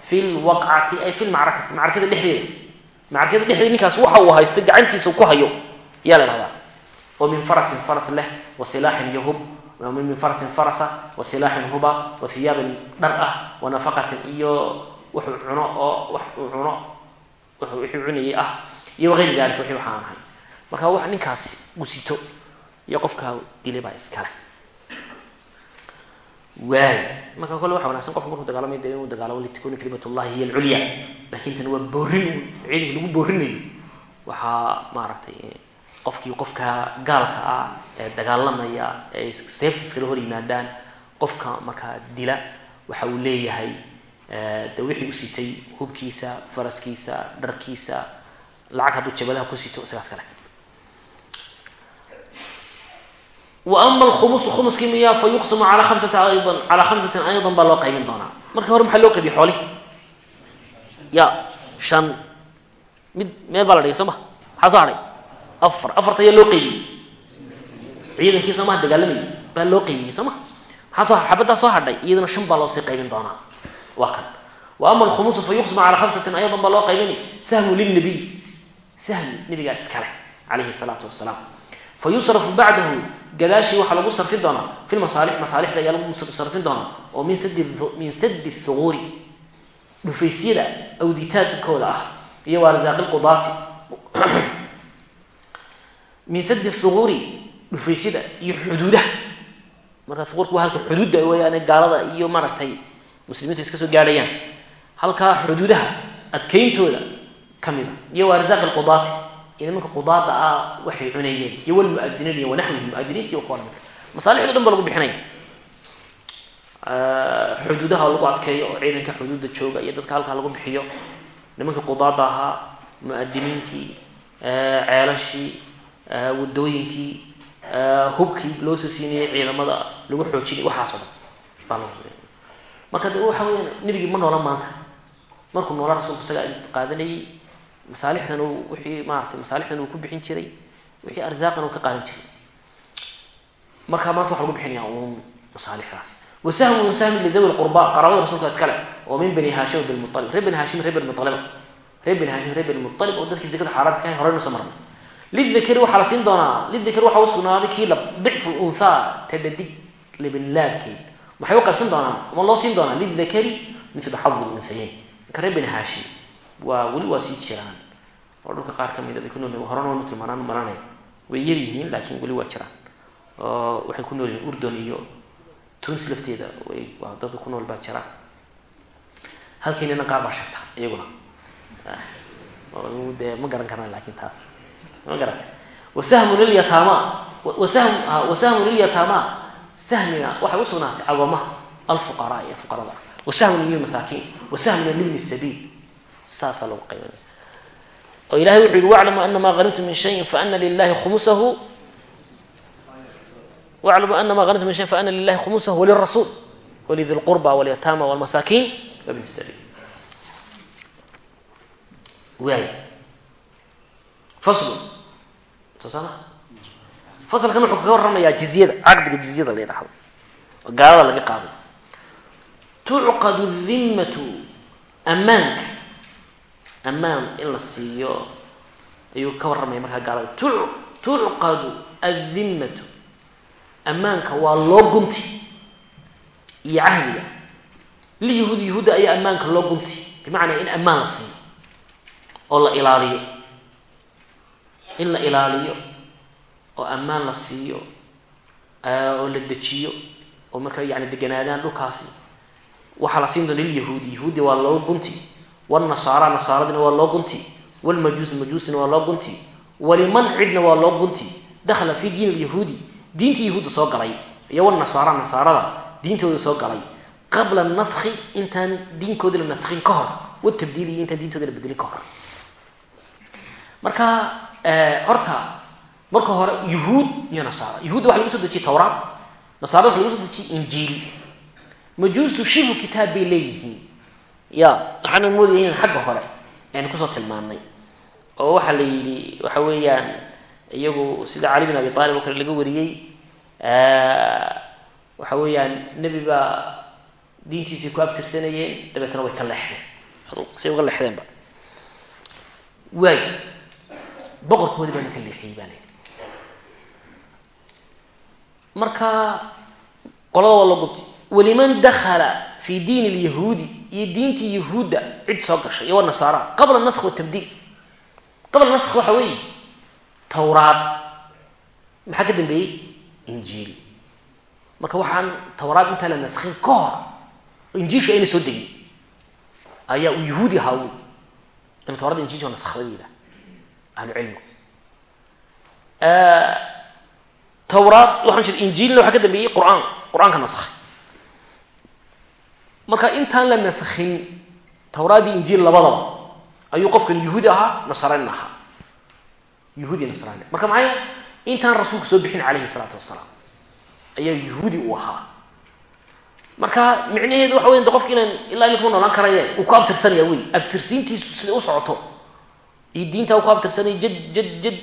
A: fi lwaqcati ay fi lmacrakati macrakada dhexdeeda. Macrakada dhexdeeda ninkaas waxa uu haysto gacantiisa ku hayo ayaa la dhahdaa oo min farasin faras leh wa silaaxin iyo hub min farasin farasa wa silaaxin huba wa hiyaabin dhar ah wa nafaqatin iyo wuxuu cuno oo wax uu cuno wixuu cunayay ah iyo wagayri dalik wixii waxaan ahay. Marka wax ninkaasi uu sito iyo qofkaa dilay baa iskale waay marka kole waxa wanagsan qofku markuu dagaalamay de inuu dagaalamo litakuna kalimat llahi hiy alculya laakiin tan waa boorin ciidanka lagu boorinayo waxaa maaragtay qofkii qofka gaalka ah ee dagaalamaya ee seeftiis kala hor yimaadaan qofka markaa dila waxa uu leeyahay de wixii u sitay hubkiisa faraskiisa dharkiisa lacag hadduu jabadaha ku sito isagaas kale wa ama alkhumusu khumuskii miyaa fa yuqsamu calaa khamsati aydan calaa khamsatin aydan baa loo qaymin doonaa. Marka hore maxaa loo qaybiyey xoolihii ya shan. Mid meel baa la dhigay soo ma? Maxaa soo hadhay afar. Afarta ayaa loo qaybiyey. Ciidankii soo maha dagaalamayay baa loo qaybiyey soo ma? Maxaa soo xabaddaa soo hadhay iyadana shan baa loosii qaybin doonaa. Waa kan. Wa ama alkhumusu fa yuqsamu calaa khamsatin gadaashii waxaa lagu sarfin doonaa fi masaalix masaalixda ayaa lagu sarfin doonaa oo min sadi min sadi thuguuri dhufaysyada awditaadkooda ah iyo wa arsaaqi lqudaati min sadi thuguuri dhufaysyada iyo xuduudaha marka thuguurku waa halka xuduudda weyaane gaalada iyo maaragtay muslimiintu iska soo gaadhayaan. Halkaa xuduudaha adkayntooda ka mida iyo wa arsaaqi lqudaati iyo nimanka qudaada ah waxay cunayeen. Iyo walmuadiniin iyo wanaxwihi muadiniinta iyo kuwa lamidka masaalixdo dhan ba lagu bixinaya xuduudaha lagu adkeeyo oo ciidanka xuduudda jooga iyo dadka halkaa lagu bixiyo. Nimankii qudaada ahaa muadiniintii ceelashii wadooyinkii hubkii loo soo siinayay ciidamada lagu xoojinay waxaaso dhan. Marka de waxa weyaan nebigii ma noola maanta. Markuu noola rasuulku isaga qaadanayay masaalixdan wixii maaratay masaalixdan uu ku bixin jiray wixii arsaaqan uu ka qaadan jiray. Marka maanta waxa lagu bixinaya uun masaalixdaas wasahmu sahmi lidawi lqurba qaraabada rasuulka iskale oo min bani haashim bilmualib reer bani haashim reer bani mualiba reer bani haashim reer bani mualib oo dadkii zakada xaaraanta ka horeynu soo marnay. Lidakari waxaa la siin doonaa lidakari waxaa usugnaaday kii la dicfu lunhaa tadhadig libinlaabkeed maxay u qaybsan doonaan? Ama loo siin doonaa? Lidakari mithla xadi lunhayeyn marka reer bani haashim waa weli waa sii jiraan. Oo dhulka qaar ka mida bay ku nool horena waynu tilmaanaan maranay way yar yihiin laakiin weli waa jiraan. Oo waxay ku nool yihiin urdon iyo tunis lafteeda way waa dadka ku nool baa jira. Halkiinina qaar baa sheegta iyaguna. Dee ma garan karna laakiin taas. Ma garata wasahmu lilyataama wasahm wasahmu lilyataama sahmina waxay usugnaatay agoomaha alfuqaraa ee fuqarada. Ah wasahmuna lilmasaakiin wasahmuna libni sabiil saasaa lagu qaybinaya. oo ilahay wuxuu yihi waclamu ana maa hanimtum min shayin faana lilahi khumusahu. Waclamu ana maa hanimtum min shayin faana lilahi khumusahu walirasuul walidi lqurba walyataama walmasaakiin. Wabni sabiil. Waay. Faslu. Soo saama fasalkan wuxuu kaga warramayaa jizyada caqdiga jizyada la yidhahdo oo gaalada laga qaaday. Tucqadu dimmatu ammaanka ammaan in la siiyo ayuu ka warramaya markaa gaalada tu tucqadu addimmatu. Ammaanka waa loo gunti iyo cahdiga. Liyahuud yahuudda ayaa ammaanka loo gunti bimacnaa in ammaan la siiyo. Oo la ilaaliyo. In la ilaaliyo. Oo ammaan la siiyo. Oo la dejiyo. Oo markaa yani deganaadaan dhulkaasi. Waxaa la siin doona lilyahuudi yahuudi waa loo gunti wlnasaara nasaaradina waa loo gunti wlmajuus majuusina waa loo gunti waliman cidna waa loo gunti dakhala fi diin lyahuudi diintii yahuudda soo galay iyo wnasaara nasaarada diintooda soo galay qabla naski intaan diinkoodi la naskin ka hor watabdiil intaan diintooda la bedelin ka hor marka horta marka hore yuhuud iyo nasaara yuhuudda waxa lagu soo dejiyey tawraat nasaarada waxa lagu soo dejiyey injiil majuustu shibu kitaab bay leeyihiin ya waxaana moodaya in xagga hore aynu ku soo tilmaanay oo waxaa la yidhi waxa weeyaan iyagu sida cali bin abi aalib oo kale laga wariyey waxa weeyaan nebi baa diintiisii ku abtirsanayeen dabeetna way ka leexdeen. Say uga leexdeenba. Waay boqorkoodii baana ka leexiyey baa marka qolada waa la gubtay. Waliman dakala fi diin lyahuudi iyo diintii yahuudda cid soo gashay iyo wanasaara qabla nask watabdiil qabla nask waxa weeye tawraad. Maxaa ka dambeeyey? Injiil. Marka waxaan tawraad intaan la naskhin ka hor injiilshu ayna soo degin. Ayaa uu yahuudi ahaa wy in tawrada injiilsha naskday bu yidhaha ahlu cilmigu. Tawraad waxaan jira injiilna waxaa ka dambeeyey qur'aan marka intaan la naskhin tawraadii injiil labadaba ayuu qofkan yahuudi ahaa nasareyn ahaa. Yuhuudi nasraani marka maxay intaan rasuulku soo bixin calayhi salaatu wasalaam ayaa yuhuudi uu ahaa. Marka micnaheedu waxa wey de qofki inaan ilaa imika ma noolaan karaye uu ku abtirsanaya wey abtirsiintiisu siday u socoto? Iyo diintaa uu ku abtirsanaya jad jad jad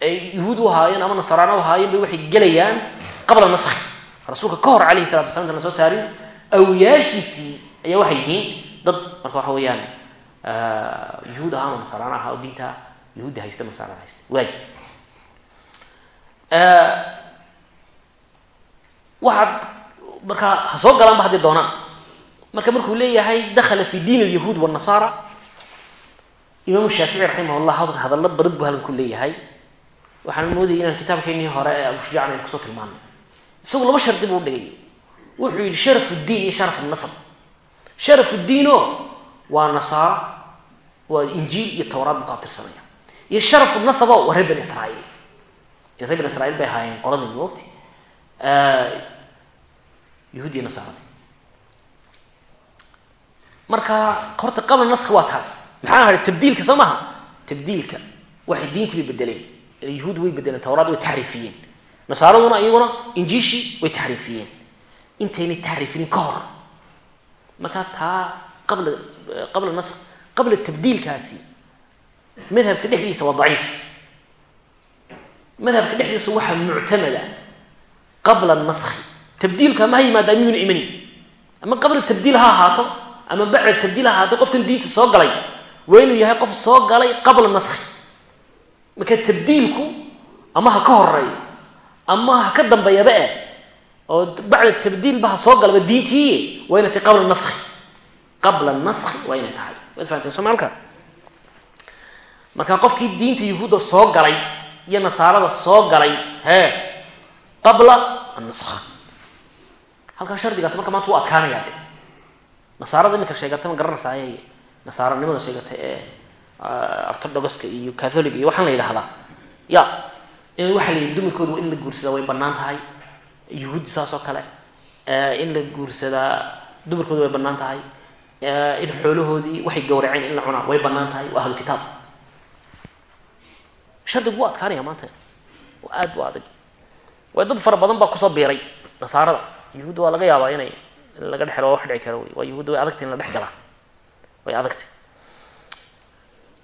A: ay yuhuud u ahaayeen ama nasaraana u ahaayeen bay waxay gelayaan qabla naskhi rasuulka ka hor calayhi salatu wasala intan la soo saarin awliyaashiisii ayaa waxay yihiin dad marka waxa weeyaan yuhuud ahaa ama nasaraana ahaa oo diinta yuhuudda haysta nasaraana haysta waay. Waxaad markaa ha soo galaanba hadday doonaan. Marka markuu leeyahay dakhala fi diin alyahuud wاnasara imaamu shaafici raximah llah hadallo badan buu halkan ku leeyahay. Waxaan moodayay inaan kitaabkeenii hore ee abushujacan aynu ku soo tilmaanay. Isagu laba shardi buu dhigay wuxuu yihi sharaf ddiin iyo sharaf nasab. Sharaf waa nasaaro waa injiil iyo towraad buu ka abtirsanaya. Iyo sharaf nasabo waa reer bani israiil reer bani israiil bay ahaayeen qoladii moogti yahuudiya nasaarada. Marka horta qabla naski waa taas. Maxaa hahay tabdiilka soo maha? Tabdiilka. Waxay diintii bay bedeleen yahuud way bedeleen tawraad way taxriifiyeen nasaaraduna iyaguna injiishii way taxriifiyeen intaynay taxriifinin ka hor. Marka taa qabla qabla nas qabla tabdiilkaasi madhabka dhexdiisa waa daciif. Madhabka dhexdiisa waxaa muctamada qabla naski tabdiilka ma ha yimaada miyuuna imanin? Ama qabla tabdiil ha ahaato ama bacda tabdiil ha ahaato qofkan diinta soo galay waa inuu yahay qof soo galay qabla naski marka tabdiilku ama ha ka horeeyo ama ha ka dambeeyaba eh oo bacda tabdiilba ha soo galaba diintii waa inay tahay qabla naski qabla naski waa tahay. Waad fahamteen soomaalka? Marka qofkii diinta yuhuudda soo galay iyo nasaarada soo galay hee qabla annask halkaa shardigaas marka maanta wuu adkaanayaa de nasaarada iminka sheegata ma garanaysaay nasaaranimada sheegata ee orthodoxka iyo catholic iyo waxaan la yidhahdaa ya in waxaa la yidhi dumarkooda in la guursadaa way bannaan tahay yuhuuddi saas oo kale in la guursadaa dumarkooda way bannaan tahay in xoolahoodii waxay gawraceen in la cunaa way bannaan tahay waa ahlu kitaab. Shardigu wuu adkaanaya maanta aad bu adag. Way dad fara badan baa ku soo biiray nasaarada. Yuhuudda waa laga yaabaa inay laga dhex helo waa wax dhici kara wey waa yuhuudda way adagtay in la dhex galaa way adagtay.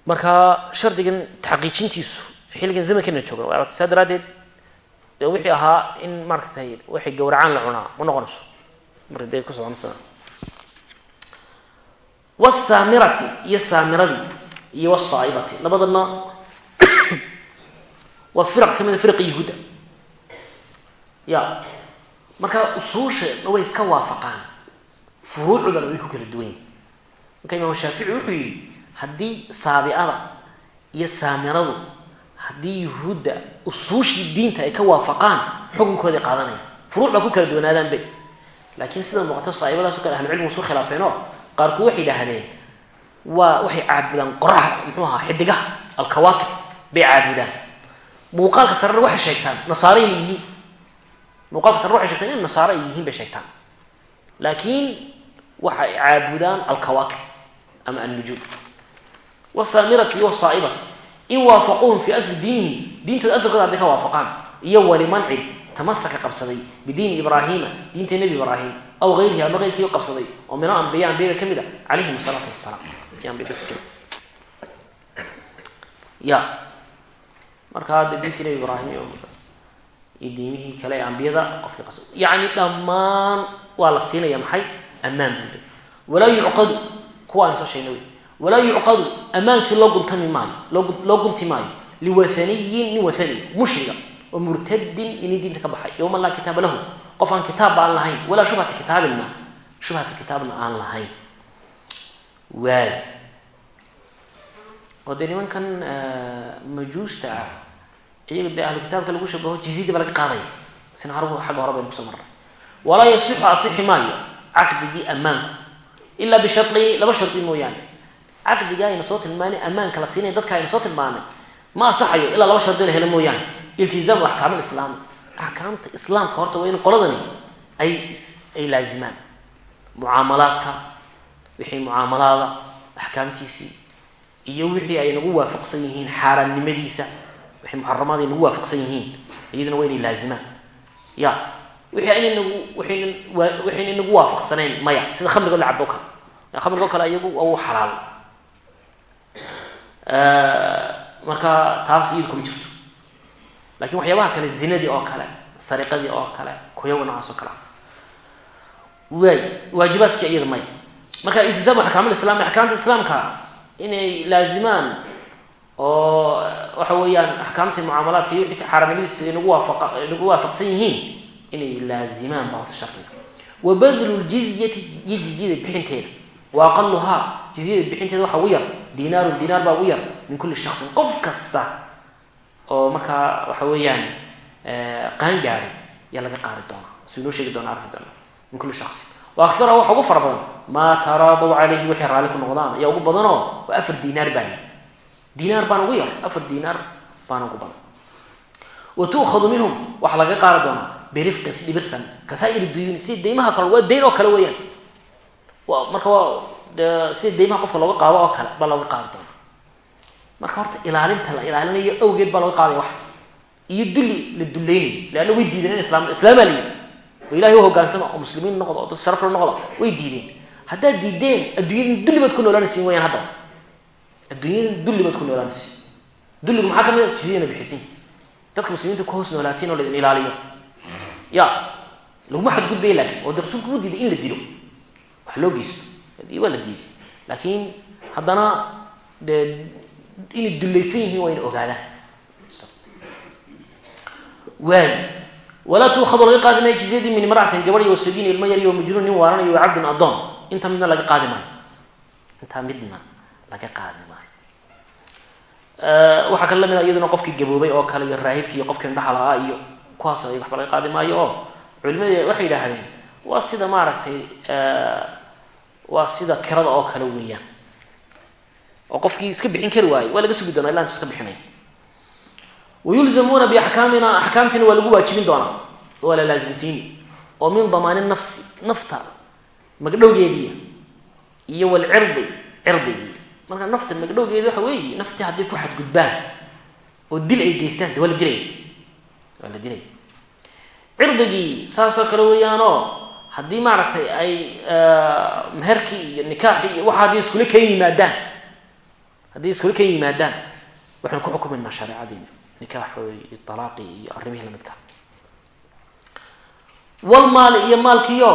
A: Marka shardigan taxqiijintiisu xilligan zamankana joogna way adagtay. Saa daraaddeed wixii ahaa in maaragtay waxay gawracaan la cunaa ma noqonayso? Marka dee ku soconaysa wasaamirati iyo saamiradii iyo wasaaibati. Labadana waa firaq ka mida firaqi yahuudda ya marka usuusha way iska waafaqaan. Furuucdana way ku kala duwan yihiin marka imaam shaafici wuxuu yidhi haddii saabiada iyo saamiradu haddii yuhuudda usuushii diinta ay ka waafaqaan xukunkooday qaadanaya. Furuuc baa ku kala duwanaadaan be laakiin sida muuqato saaibadaas o kale ahlucilmigu suu khilaafeenoo qaarkood waxay idhaahdeen waa waxay caabudaan qoraxa muxuu ahaa xidigaha alkawaakib bay caabudaan. Muuqaalka sarena waxay sheegtaan nasaaro yihiin. Muuqaalka sarena waxay sheegtaan in nasaaro ay yihiin bay sheegtaan. Laakiin waxay caabudaan alkawaakib ama annujuum wasaamirati iyo wasaaibati in waafaquuhum fii asli diinihim. Diintooda asalkooda hadday ka waafaqaan. Iyo waliman cid tamasaka qabsaday bidiini ibraahiima diinta nebi ibraahim aw gayrihi ama keyrkii qabsaday. Oo min alambiya ambiyada ka mid a calayhim asalaatu wasalaam ya marka hadda diintii nebi ibraahim iyo diimihii kale ee ambiyada qofkii qabsa yacni dhammaan waa la siinaya maxay? Ammaan buuda walaa yucqadu kuwa aynu soo sheegnay walaa yucqadu ammaankii loo guntami maayo loo gunti maayo liwathaniyin nin wathaniya mushriga oo murtadin inin diinta ka baxay yowman laa kitaaba lahu qof aan kitaabba aan lahayn walaa shubhata kitaabina shubhata kitaabna aan lahayn. Waay. Oo nimankan majuusta ah iyaga dee ahlu kitaabka lagu shabaho jizyadii ba laga qaadaya sina hargu xagga hore baynu ku soo marnay. Walaa yasixu asixi maayo caqdigii ammaanku ilaa bisharayni laba shardi mooyaane caqdiga aynu soo tilmaanay ammaanka la siinaya dadka aynu soo tilmaanay. Ma asaxayo ilaa laba shardi la helo mooyaane. Iltizaamu axkaam alislaami axkaamta islaamka horta waa in qoladani ay ay laazimaan mucaamalaadka wixii mucaamalaada axkaamtiisii iyo wixii ay nagu waafaqsan yihiin xaaraannimadiisa wixii muxaramaad ay nagu waafaqsan yihiin iyaduna waa inay laazimaan ya wixii ayna nagu wiin waxayna nagu waafaqsanayn maya sida khamriga la cabo o kale khamriga o kale iyagu u xalaal marka taas iyadu jirto. Lakin waxyaabaha kale zinadii oo kale sariqadii oo kale kuyaga noocaas oo kale waay waajibaadki iyada maya marka iltizaamu axkaam islam axkaamta islaamka inay laazimaan oo waxa weeyaan axkaamtii mucaamalaadka iyo wixii xaaraanimadiisa nagu waafaqa nagu waafaqsan yihiin inay laazimaan baa wata shardiga wa ljizyati iyo jizyada bixinteeda. Wa aqaluhaa jizyada bixinteeda waxa ugu yar dinaaru dinaar baa ugu yar min kulli shaksin qof kasta oo markaa waxa weeyaan qaan gaadhay yaa laga qaadi doonaa. Su inoo sheegi doona arki doona min kulli shaksin wa akara waxa ugu fara badan. Maa taraadaw calayhi waxay raalli ku noqdaan. Ayaa ugu badanoo waa afar dinaar baa lii dinaar baan ugu yar afar dinaar baana ugu badan. Wa tu'khadu minhum waxaa laga qaadi doonaa. Birifqin dhibirsan. Kasaa'iri duyuuni si deymaha kale waa dayn oo kale weeyaan. Marka waa de sida deymaha qofka looga qaado oo kale baa looga qaadi doonaa marka horta ilaalinta la ilaalinayo awgeed baa looga qaadaya wax. Iyo dulli la dulleynayo leanna way diideen in islaam islaamaa la yidhi. Oo ilahay u hogaansama oo muslimiin noqda oo dad sharaf la noqda way diideen. Haddaad diideen adduunyadan dulli baad ku noolaanaysiin wayaan haddaba adduunyadan dulli baad ku noolaanaysiin. Dulligu maxaa ka mid a jizyana bixisin dadka muslimiinta ku hoos noolaatiin oo laydin ilaaliyo. Ya laguma xadgudbaya laakin oo de rasuulku u diiday in la dilo. Wax loo geysto waa la diiday laakiin haddana dee inay dullaysan yihiin waa ina ogaadaan waay walaa tuukhadu laga qaadi maayo jizyadii min imra'atin gabadh wasabiin ilmo yar iyo majruun nin waaranayo wa cabdin addoon intaa midna laga qaadi maayo intaa midna laga qaadi maayo waxaa kale la mid a iyaduna qofkii gaboobay oo kale iyo raahibkii iyo qofkii indhaha la-aa iyo kuwaas waxba laga qaadi maayo oo culimadi waxay yidhaahdeen waa sida maaragtay waa sida kirada oo kale weeyaan. Oo qofkii iska bixin kari waayo waa laga sugi doonaa ila intu iska bixinay wayulzamuuna biaxkaamina axkaamtiina waa lagu waajibin doonaa. Waa la laasimsiini oo min damaani nafsi nafta magdhowgeediya iyo walcirdi cirdigii marka nafta magdhowgeedi waxa weeye naftii hadday ku xadgudbaan oo dil ay geystaan de waa la dilaya waa la dilaya cirdigii saasoo kale weeyaanoo haddii maaragtay ay meherkii iyo nikaaxii iyo waxa haddii iskula ka yimaadaan haddii iskula ka yimaadaan waxaynu ku xukumaynaa shareecadiina nikaaxo iyo alaaqi iyo arrimihii lamidka walmaali iyo maalkiio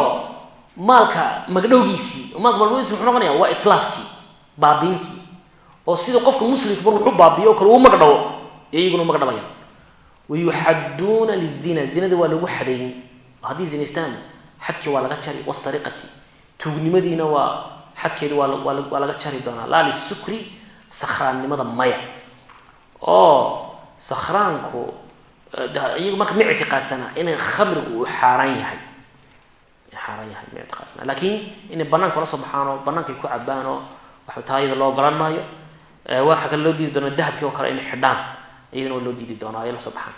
A: maalka magdhowgiisii maalka magdhowgiisi muxuu noqonaya waa itlaafkii baabiintii. Oo sida qofka muslimka mar wuxu baabiyo o kale uu magdhawo iyaguna magdhabayaan wayuxaduuna lizina zinada waa lagu xadayn haddii zinaystaan xadkii waa laga jari wasariqati tuugnimadiina waa xadkeedi waa laga jari doonaa. Laa lisukri sakhraannimada maya. Oo sakhraanku iyagu marka ma ictiqaadsana inay khamrigu uu xaaraan yahay. Xaaraan yahay ma ictiqaadsana laakiin inay banaanka la soo baxaan oo ku cabaan oo waxa taa iyada loo ogolaan maayo waxaa kale loo diidi doonaa dahabkii oo kale inay xidhaan iyadana waa loo diidi doonaa ay la soo baxaan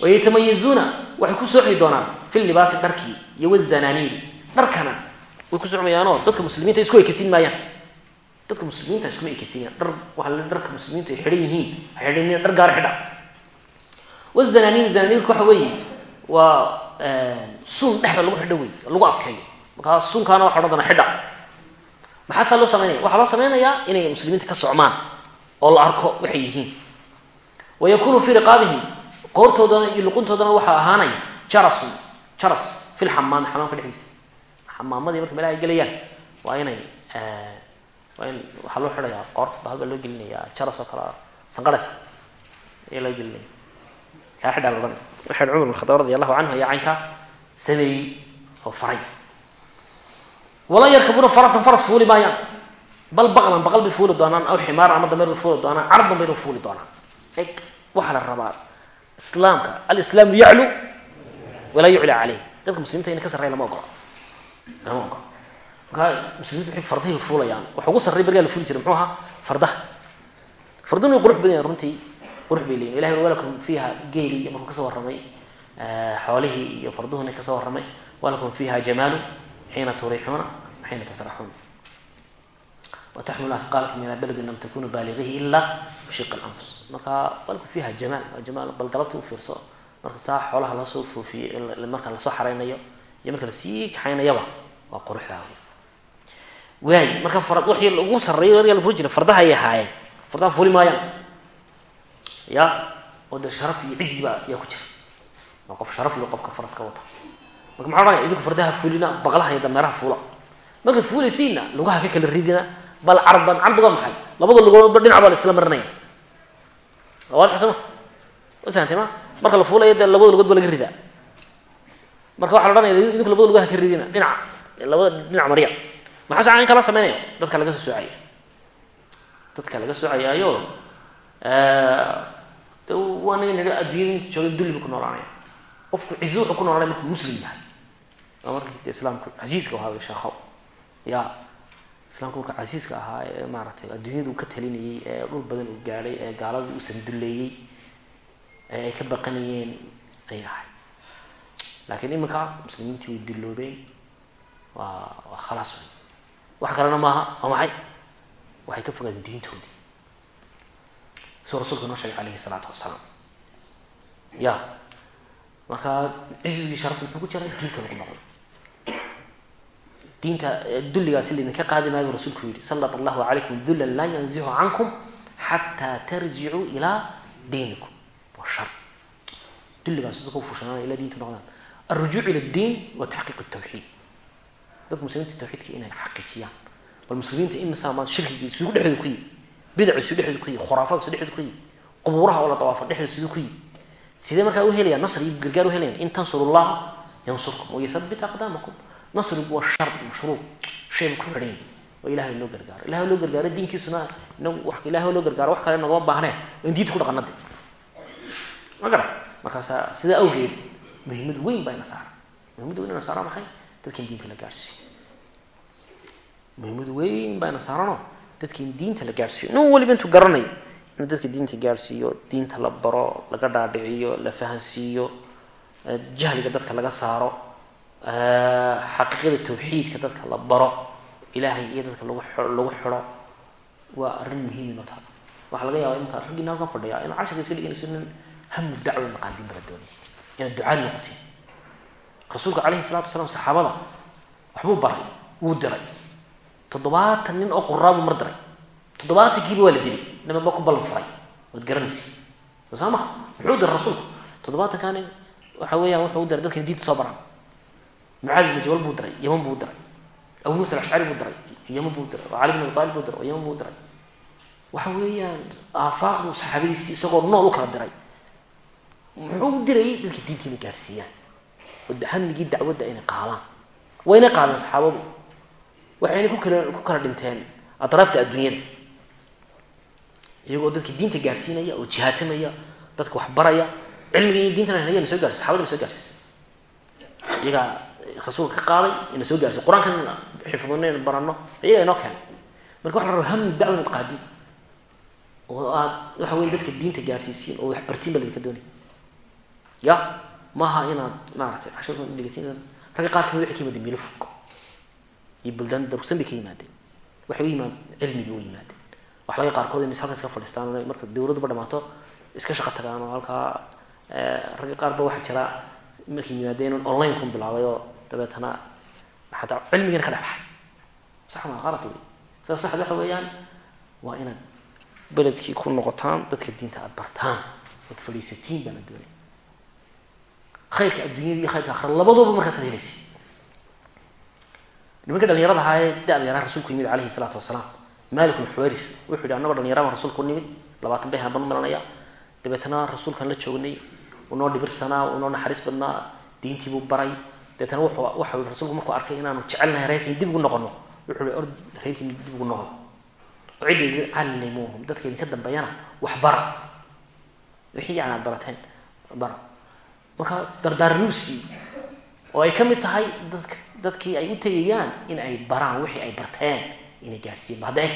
A: wayatamayizuuna waxay ku sooci doonaan fi libaasi dharkii iyo wazanaaniiri dharkana way ku socmayaanoo dadka muslimiinta isku ekeysin maayaan dadka muslimiinta iskuma ekeysinayaan dhar la dharka muslimiintu ay xidhan yihiin xidhan dhar gaar xidha wazanaaniir zanaaniirka waxa weeye waa suun dhexda lagu xidho wey lagu adkeeyo markaa suunkaana waxa odhan doonaa xidha maxaasaa loo sameynaya waxaa loo sameynayaa inay muslimiinta ka socmaan oo la arko waxay yihiin wa yakunu qoortoodana iyo luquntoodana waxaa ahaanaya jarasun jaras fi lxamaami xamaamka dhexdiisa. Xamaamadii marka meelaha ay gelayaan waa inay waa in waxaa loo xidhayaa qoorta bahal baa loo gelinayaa jaras oo kale sanqarhaysa ayaa loo gelinaya. Kaa xidhaa la odhan waxay cumar bin khadaab radi allahu canhu ayaa caynkaa sameeyey oo faray. Walaa yarkabuuna farasan faras fuuli maayaan. Bal baqlan baqal bay fuuli doonaan aw ximaaran ama dameer bay fuuli doonaan cardan bayna fuuli doonaan. Waxaa la rabaa islaamka. Alislaamu yaclu walaa yucla caleyh dadka muslimiinta ina ka sarreya lama ogola. Lama ogola. Markaa muslimiinta waxay fardahay fuulayaan waxa ugu sarrey berigaa la fuli jiray muxuu ahaa? Fardaha. Farduna way qurux badan yahin runtii qurux bay leeyihiin ilahay walakum fiiha geeli markuu ka soo warramay xoolihii iyo farduhuna ka soo warramay. Walakum fiiha jamaalu xiina turiixuuna xiina tasraxuun. Wataxmilu afqaalkum ilaa beledin lam takunu baaligihi ilaa bishiq anfus marka balku fiiha jamaal jamaal bal galabti ufiirso marka saa xoolaha la soo foofiyey marka la soo xareynayo iyo marka la sii kaxaynayaba waa quruxdaa waay marka farad wixii ugu sarreeyo warga la fuli jiray fardaha ay ahaayeen. Fardaha fuli maayaan. Ya oo sharaf iyo cizi baa yaa ku jira waa qof sharaf iyo qofka faraska wata. Marka maxaa odhanaya idinku fardaha fulina baqlaha iyo dameeraha fuula. Markaad fuulaysiinna lugaha ka kala ridina bal cardan cardiga maxay? Labada lugoodba dhinac baa la isla marinaya waadix soma ma ma marka la fuulayo dee labada lugood ba laga ridaa. Marka waxa la odhanaya idinku labada lugaha ka ridina dhinac. Labada dhinac marya maxaa sacan in kala sameynaya? Dadka laga soo soocaya dadka laga soocayaayo de waa naga nidhi adduunyada inta jooga dulli bu ku noolaanaya. Qofku cizi wuxuu ku noolaanaya markuu muslim yahay. De islaamku casiiska ahaa sheekhow. Ya islaamku marka casiiska ahaa ee maaragtay adduunyadu uu ka talinayay ee dhul badan uu gaadhay ee gaaladii uu sanduleeyey ee ay ka baqanayeen ayay ahay. Laakiin iminka muslimiintii way dilloobeen. Waa waa khalaas wey wax kalena maaha waa maxay? Waxay ka fogaadeen diintoodii. Suu rasuulka noo sheegay calayhi salaatu wasalaam. Ya marka cizigii sharafta muxuu ku jira diinta lagu noqdo diinta dulligaasi laydinka qaadi maayo bu rasuulku yihi sallat allahu calaykum dullan laa yanzicu cankum xataa tarjicuu ilaa diinikum. Waa shar. Dulligaas dadka ufushanaanaya ilaa diinta noqdaan. Alrujuuc ila diin wa taxqiiq tawxiid. Dad muslimiinta tawxiidka inay xaqiijiyaan. Bal muslimiinta imisaa maanta shirkiga isugu dhexdooda ku yi bidacu isu dhexdooda ku yi khuraafada isu dhexdooda ku yi qubuuraha oo la dawaafa dhexdooda siduu ku yi sidee markaa uhelayaan nasr iyo gargaar uhelayaan in tansuru llaha yansurkum wayuthabit aqdaamakum nasrigu waa shar mashruuc shayba ku waa ilahay loo gargaaro. Ilahay loo gargaaro diinkiisuna inagu ilahay loo gargaaro wax kale nagama baahnee in diinta ku dhaqanade ma garata markaasa sidaa awgeed muhiimad weyn baa ina saara muhimada weyn ina saara maxay? Dadkan diinta la gaarhsiiyo muhiimad weyn baa ina saaranoo dadkan diinta la gaarhsiiyo nin waliba intuu garanayo in dadka diinta gaarhsiiyo diinta la baro laga dhaadhiciyo la fahansiiyo jahliga dadka laga saaro xaqiiqada tawxiidka dadka la baro ilaahay iyo dadka lagu lagu xidho waa arrin muhiim inoo tahay. Waxaa laga yaaba imka raggiina halkan fadhiya inuu casharka iska dhiganayso nin hamu dacwa naqaadin bala doonay inaad ducaad noqoteen rasuulka calayhi salatu wasalaam saxaabada waxbuu baray wuu diray. Toddobaatan nin oo quraabuu mar diray. Toddobaatankiiba waa la dilay nabad ba ku ballan furay. Waad garanaysa soo maha muxuu diray rasuulku? Toddobaatankaa waxa weeyaan wuxuu u diray dadkan diinta soo baraan mucaadi ibnu jabal buu diray yaman buu diray abu muusa alashcari buu diray yaman buu diray oo cali bin abi talib buu diray yaman buu diray waxa weeyaan aafaaqdu saxaabadiisi isagoo nool u kala diray muxuu u dirayay dadka diinta inay gaadhsiiyaan oo hamigii dacwadda inay qaadaan wayna qaadeen saxaabadu waxayna ku kala ku kala dhinteen atraafta adduunyada iyagoo dadka diinta gaadhsiinaya oo rasuulka ka qaaday ina soo gaarsiy qur'aankan xifdino inu barano iyaga inoo keenay. Marka waxa la raba hamni dacwa inaad qaadin oo aad waxa wey dadka diinta gaadhsiisiin oo wax bartiin ba ladinka doonay. Ya maaha inaad maaragtay cashurka dhigatiin ragga qaar ka mid waxay ka yimaadeen milo fog. Iyo buldaan darugsan bay ka yimaadeen. Waxay u yimaad cilmigii u yimaadeen wax laga qaarkood inay halkaas ka fadhiistaan marka dawladduba dhamaato iska shaqo tagaan oo halkaa ragga qaar ba waxaa jira. Markay yimaadeen online kun bilaabay oo dabeetana xataa cilmigana ka dhex baxay. Sax maa qalad wey sidaa saxda waxa weeyaan waa inaad beledkii ku noqotaan dadka diinta aada bartaan. Ood fadhiisatiin baa la doonay. Khayrka adduunyada iyo khayrka akhira labadooba markaasaad helaysa nimanka dhalinyarada ahaayee da-da yaraa rasuulku yimid calayhi salaatu wasalaam. Malik lxuwaris wuxuu yidhi annagoo dhalinyaraba rasuulku u nimid labaatan bay haban maranaya. Dabeetana rasuulkaan la joognay unoo dhibirsanaa unoo naxariis badnaa diintiibuu baray dabeetana wuxuu waxa rasuulku markuu arkay inaanu jecelnahay reerkiin dib ugu noqono wuxuu i reerkiin dib ugu noqon oo cidda idin callimuuhum dadka idinka dambeeyana wax bara. Wixii yani aad barateen bara. Marka dardaarnuusi oo ay ka mid tahay dadka dadkii ay u tegayaan in ay baraan wixii ay barteen inay gaadhsiiyan ba hadda eg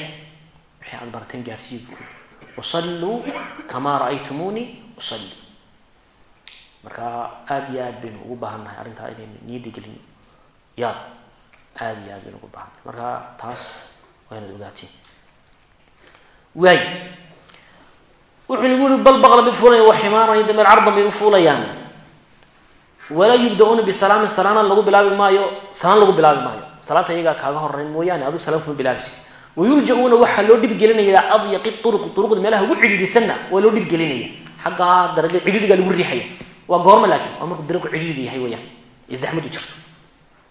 A: wixii aad barteen gaadhsiiya bu usalluu kamaa ra'aytumuunii usalli marka aada iyo aad baynu ugu baahan nahay arrintaa inaynu niyadda gelin. Ya aada iyo aad baynu ugu baahan nahay marka taas waa inaad ogaatiin. Waay wuxuu nagu yihi bal baqla bay wa ximaaran iyo dameer cardan bay fuulayaan. Walaa yubda-uuna salaana lagu bilaabi maayo salaan lagu bilaabi maayo. Salaanta iyagaa kaaga horeyn mooyaane adigu salaan kuma bilaabaysid wayulja-uuna waxaa loo dhibgelinayaa adyaqi uruqi uruqda meelaha ugu cidhiidhisanna waa loo dhibgelinaya xaggaa daraga cidhiidhigaa lagu riixaya waa goorma laakiin waa markuu dariiqu cidhiidhiga yahay weyaan ee zaxmadu jirto.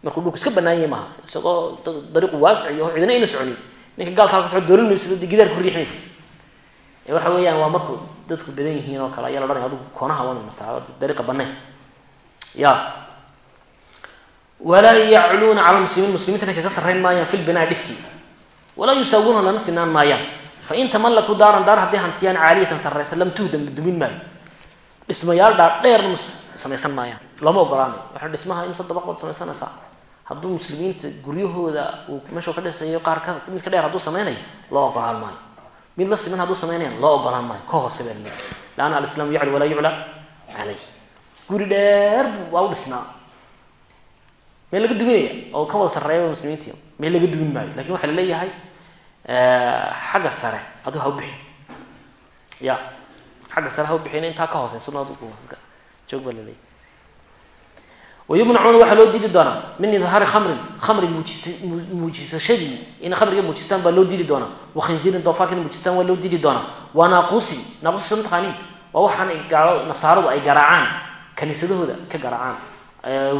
A: Markuu dhulku iska banaan yahay maaha isagoo dariiqu waasic iyo cidina ayna soconin. Ninka gaalka halka socod doolinaysa gidaarka ku riixmaysa ee waxa weeyaan waa markuu dadku badan yihiin oo kale ayaa la odhanaya adigu koonaha waana martaa dariiqa banaan ya walaa yacluuna cala muslimiin muslimiintana kaga sarrayn maayaan fi lbinaa dhiski walaa yusaawuuna lana sinaan maayaan. Fain tamallakuu daaran daar hadday hantiyaan caaliyatan sarraysa lam tuhdam la dumin maayo dhismayaal dhaa dheerna samaysan maayaan looma ogolaanayo waxaa dhismaha imse dabaqood samaysanaysaa hadduu muslimiinta guryahooda uu meeshuu ka dhisayo qaar mid ka dheer hadduu sameynayo loo ogolaan maayo. Mid la siman hadduu sameynaya loo ogolaan maayo. Ka hoose baa la mid laanna alislaamu yaclu walaa yucla calayh guri dheer waa u dhisnaa. Meel laga duminaya oo ka wada sarreeya muslimiinti meel laga dumin maayo. Lakin waxaa la leeyahay xagga sare aduu ha u bixin ya xagga sare ha u intaa ka hooseyso joog baa laleeyahy wayumnacuuna waxaa loo diidi doonaa. Min idhaari khamrin khamri muujis muujisashadii in khamriga muujistaan baa loo diidi doonaa. Wakhinziirin doofaarka in muujistaan waa loo diidi doonaa. Waa naaquusin naaquuska soo mataqaaniin waa waxaan gaalo nasaaradu ay garaacaan. Kaniisadahooda ka garaacaan.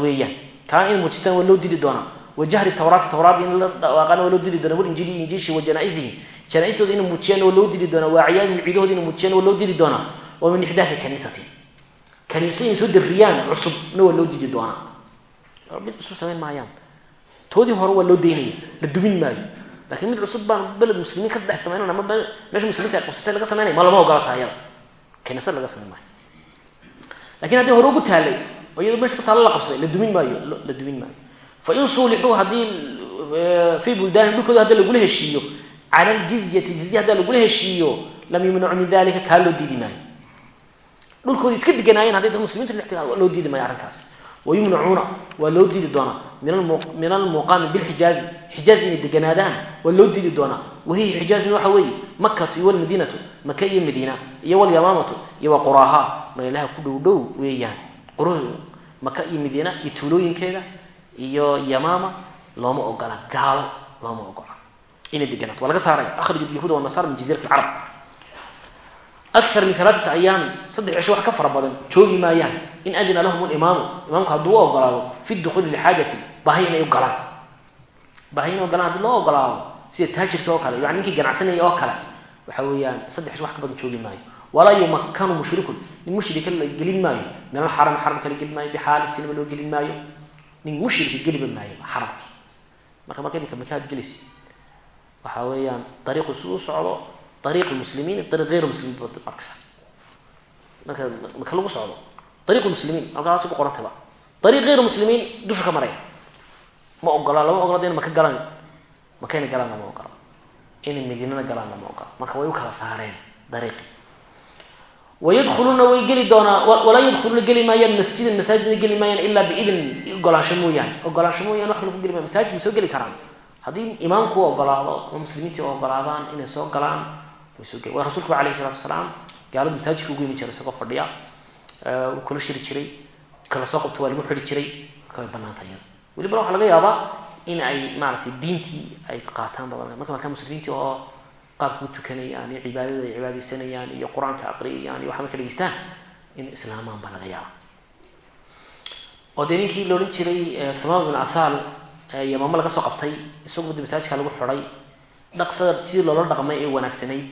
A: Weeyaan kaan in muujistaan waa loo didi doonaa. Wa jahri tawraati tawraad in la dhawaaqaan waa loo didi doonaa. Walinjiili injiishi wa janaaisihim janaaistooda ina muujiyaan waa loo didi doonaa wa acyaadihim ciidahooda ina muujiyaan waa loo didi doonaa wa min ixdaati kaniisati. Kaniiso inay soo darriyaan cusubna waa loo didi doonaa mid cusub samayn maayaan. Toodii hore waa loo daynaya la dumin maayo. Lakiin mid cusub baan beled muslimiin ka dhex samaynana ma meesha muslimiinta ay laga samaynaya ma lama ogolata ayada kaniisad laga samayn maayo. Lakin haddii hore ugu taalay oo iyado meesha ku taalla la qabsaday la dumin maayo la dumin maayo. Fain suulixuu haddii fii buldaanihim dhulkooda hadda lagula heshiiyo cala ljizyati jizya haddaa lagula heshiiyo lam yumnacu min dalika kaa loo diidi maayo dhulkooda iska deganaayeen hadday dad muslimiintu waa loo diidi maayo arrinkaas wayumnacuuna waa loo diidi doonaa min almuqaami bilxijaazi xijaaz inay deganaadaan waa loo diidi doonaa wahiya xijaazin waxa weeye makatu iyo walmadiinatu maka iyo madiina iyo walyamaamatu iyo wa quraaha meelaha ku dhow dhow weeyaan qur maka iyo madiina iyo tuulooyinkeeda iyo yamaama looma ogola gaalo looma ogola inay deganaato waa laga saaraya akhrij yahuuda wanasara min jaziirat alcarab akar min alaaata ayaam saddex cisho wax ka fara badan joogi maayaan in adina lahum limaamu imaamku hadduu u ogolaado fi dukuuli lixaajati baahi inay u galaan baahi inay ogolaan haddii loo ogolaado sida taajirka oo kale yani ninkii ganacsanaya oo kale waxa weeyaan saddex cisho wax ka badan joogi maayo walaa yumakanu mushrikun nin mushrika la gelin maayo min alxaram xaramka la gelin maayo bixaali sinaba loo gelin maayo nin mushrika geliba maayo xaramki marka marka waxa weeyaan dariiqu si u socdo ariiq muslimiin ariiq geyr muslimiin markasa marka maka lagu socdo ariiq muslimiin halkaas ku qorantayba ariiq geyr muslimiin dusha ka maraya. Ma ogola lama ogola in maka galaan makayna galaan lama ogola. Inay madiinana galaan lama ogola. Marka way u kala saareen dariiqi wayadkhuluuna way geli doonaa walaa yadkhuluuna geli maayaan masjidan masaajidna geli maayaan ilaa biidn ogolaansho mooyaane ogolaansho mooyaane wax kale ku geli mayan masaajid ma soo geli karaan haddii imaamku ogolaado oo muslimiintii ogolaadaan inay soo galaan waa rasulku alayhi salatu wasalaam gaaladu masaajidka ugu yimi jiray isagoo fadhiya uu kula shiri jiray kala soo qabto waa lagu xiri jiray marka way banaanta iyada. Weliba waxaa laga yaabaa in ay maaragtay diintii ay qaataan badan marka markaa muslimiintii oo qaabka u tukanayaan iyo cibaadada ay cibaadeysanayaan iyo qur'aanka aqriyayaan iyo waxa marka dhegeystaan in islaamaan baa laga yaaba oo dee ninkii la jiray thumaam bin athal yamaamo laga soo qabtay isagu da masaajidka lagu xiday dhaqsada sidii loola dhaqmay ee wanaagsanayd.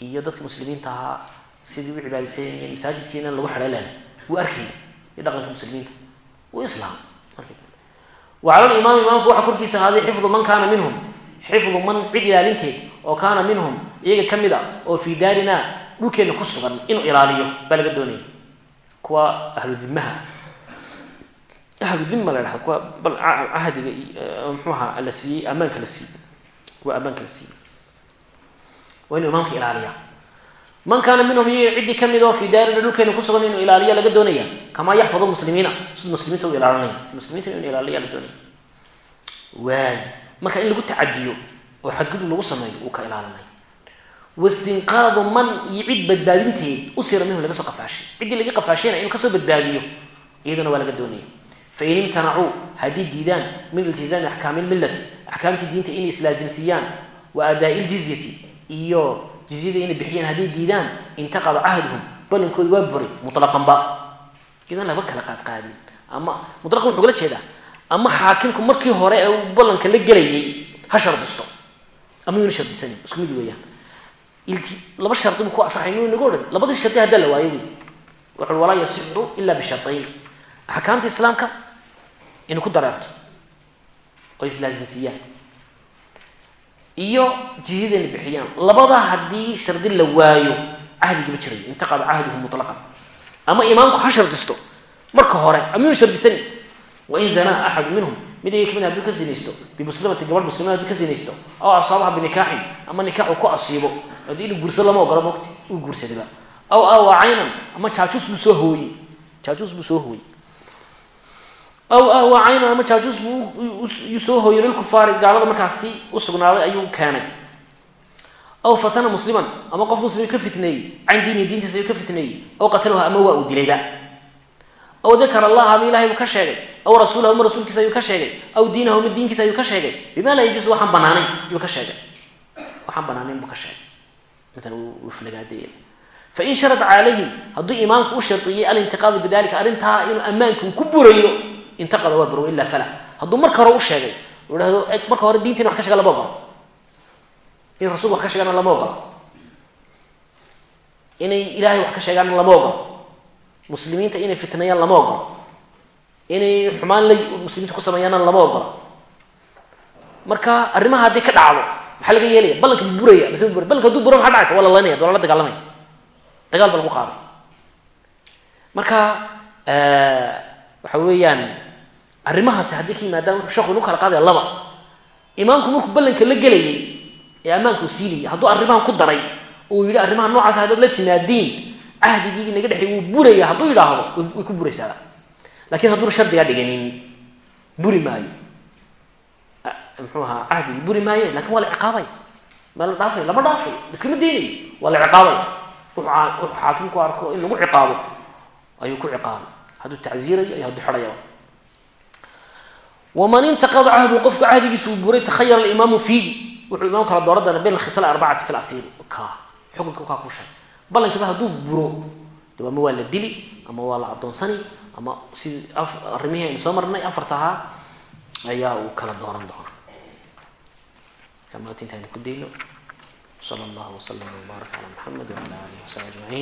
A: Iyo dadka muslimiinta ahaa sidii u cibaadeysanayeen masaajidkiina lagu xidhay leena wuu arkayay iyo dhaqanka muslimiinta wuu islaam wa cala limaam imaamku waxaa korkiisa ahaaday xifdu man kaana minhum. Xifdu man cid ilaalinteed oo kaana minhum iyaga ka mid a oo fii daarina dhulkeenna ku sugan inuu ilaaliyo baa laga doonaya kuwa ahlu ahlu dima la dhahda kuwa bal cahdiga mxuu ahaa la siiyey ammaanka la siiyey kuwa ammaanka la siiyey waa inuu imaamka ilaaliya man kaana minhum iyaga ciddii ka mid oo fii daarina dhulkeena ku sugan inuu ilaaliya laga doonaya kamaa yaxfadu muslimiina sid muslimiinta u ilaalinaya muslimiinta inuu ilaaliya la doonaya waay marka in lagu tacadiyo oo xadgudub lagu sameeyo uu ka ilaalinay wastinqaadu man iyo cid badbaadinteed usira minhu laga soo qafaashay ciddii laga qafaashayna inuu ka soo badbaadiyo iyadana waa laga doonaya fain imtanacuu haddii diidaan min iltizaami axkaami lmillati axkaamtii diinta inay islaasimsiiyaan wa aadaai ljizyati iyo jizyada inay bixiyaan hadday diidaan intaqada cahduhum ballankooda waa buray mutlaqanba iyadoon laba kala qaadqaadin ama mutlaqan wuxuu kala jeedaa ama xaakimku markii hore ee uu ballanka la gelayay ha shardisto ama yuuna shardisanin isku mid weeyaan laba shardi buu ku asaxay inuu inagu odhan labadii shardi haddaa la waayo walaa yasixu ila bishardayn axkaamta islaamka inay ku dareerto oo islaasimsiiyaan iyo jizyada bixiyaan. Labada haddii shardi la waayo cahdigii ma jirayo intaqada cahduhu mutlaqan. Ama imaamku ha shardisto marka hore ama yuuna shardisanin wain zanaa axadu minhum. Mid iga ka mid haduu ka zinaysto bimuslimati gabadh muslimad haduu ka zinaysto aw asaabaha binikaaxin ama nikaax uu ku asiibo. Haddii inuu guursado lama ogola mogti uu guursadaba. Aw awaa caynan. Ama jaajuus buu soo hooyey. Jaajuus buu soo hooyey aw awaa caynan ama jaajuus buu yuu soo hooyey lilkufaari gaalada markaasi u sugnaaday ayuu keenay. Aw fatana musliman ama qof muslim ka fitneeyey can diini diintiisa ka fitneeyey aw qatalahu ama waa uu dilayba. Aw dakara allaha ama ilahay buu ka sheegay. Aw rasuulahu ama rasuulkiisa ayuu ka sheegay. Aw diinahu ama diinkiisa ayuu ka sheegay. Bima laa yajuusu waxaan banaanayn ayuu ka sheegay. Waxaan banaanayn buu ka sheegay. Fain sharad calayhim hadduu imaamku u shardiyey alintiqaadu bidalika arrintaa inuu ammaanka uu ku burayo intaqada waa ilaa fala. Hadduu marka hore u sheegay u marka hore diintiina wax ka shega lama ogolo in rasul wax ka sheegaana lama ogolo inay ilaahay wax ka sheegaana lama ogolo muslimiinta inay fitnayaan lama ogolo inay xumaan la muslimiinta ku sameeyaana lama ogolo marka arrimaha haddii ka dhacdo maxaa laga yeelaya? Ballanka buraya mase ma bura ballanka haduu buro maxa dhacaysa? Waa la laynaya lala dagaalamaya dagaal ba lagu qaaday. Marka waxa weeyaan arrimahaasi haddii ka yimaadaan sheekhu inu kala qaadaya laba. Imaamku markuu ballanka la gelayay ee ammaanka uu siinayay hadduu arrimahan ku daray uu yidhi arrimaha noocaas haddaad la timaadiin cahdigii naga dhexey wuu buraya hadduu yidhaahdo way ku buraysaa laakiin hadduuna shardigaa dhiganin buri maayo. Muxuu ahaa cahdigii buri maaye laakiin waa la ciqaabay. Ma la dhaafay lama dhaafay iskama deynayo waa la ciqaabay. Wuxuu xaakimku arko in lagu ciqaabo ayuu ku ciqaabay. Hadduu tacziirayo iyo hadduu xidhayaba waman intaqada cahdu qofka cahdigiisa uu buray takhayara alimaamu fiihi. Wuxuu imaam kala dooran doona bayn alkhisal arbacati fi lasiiri ka xukunka kaa ku sheegay ballankiiba hadduu buro de ama waa la dili ama waa la addoonsani ama sidii arrimihii aynu soo marnay afarta ahaa ayaa uu kala dooran doona marka maanta intaaynu ku dayno. Sala allahu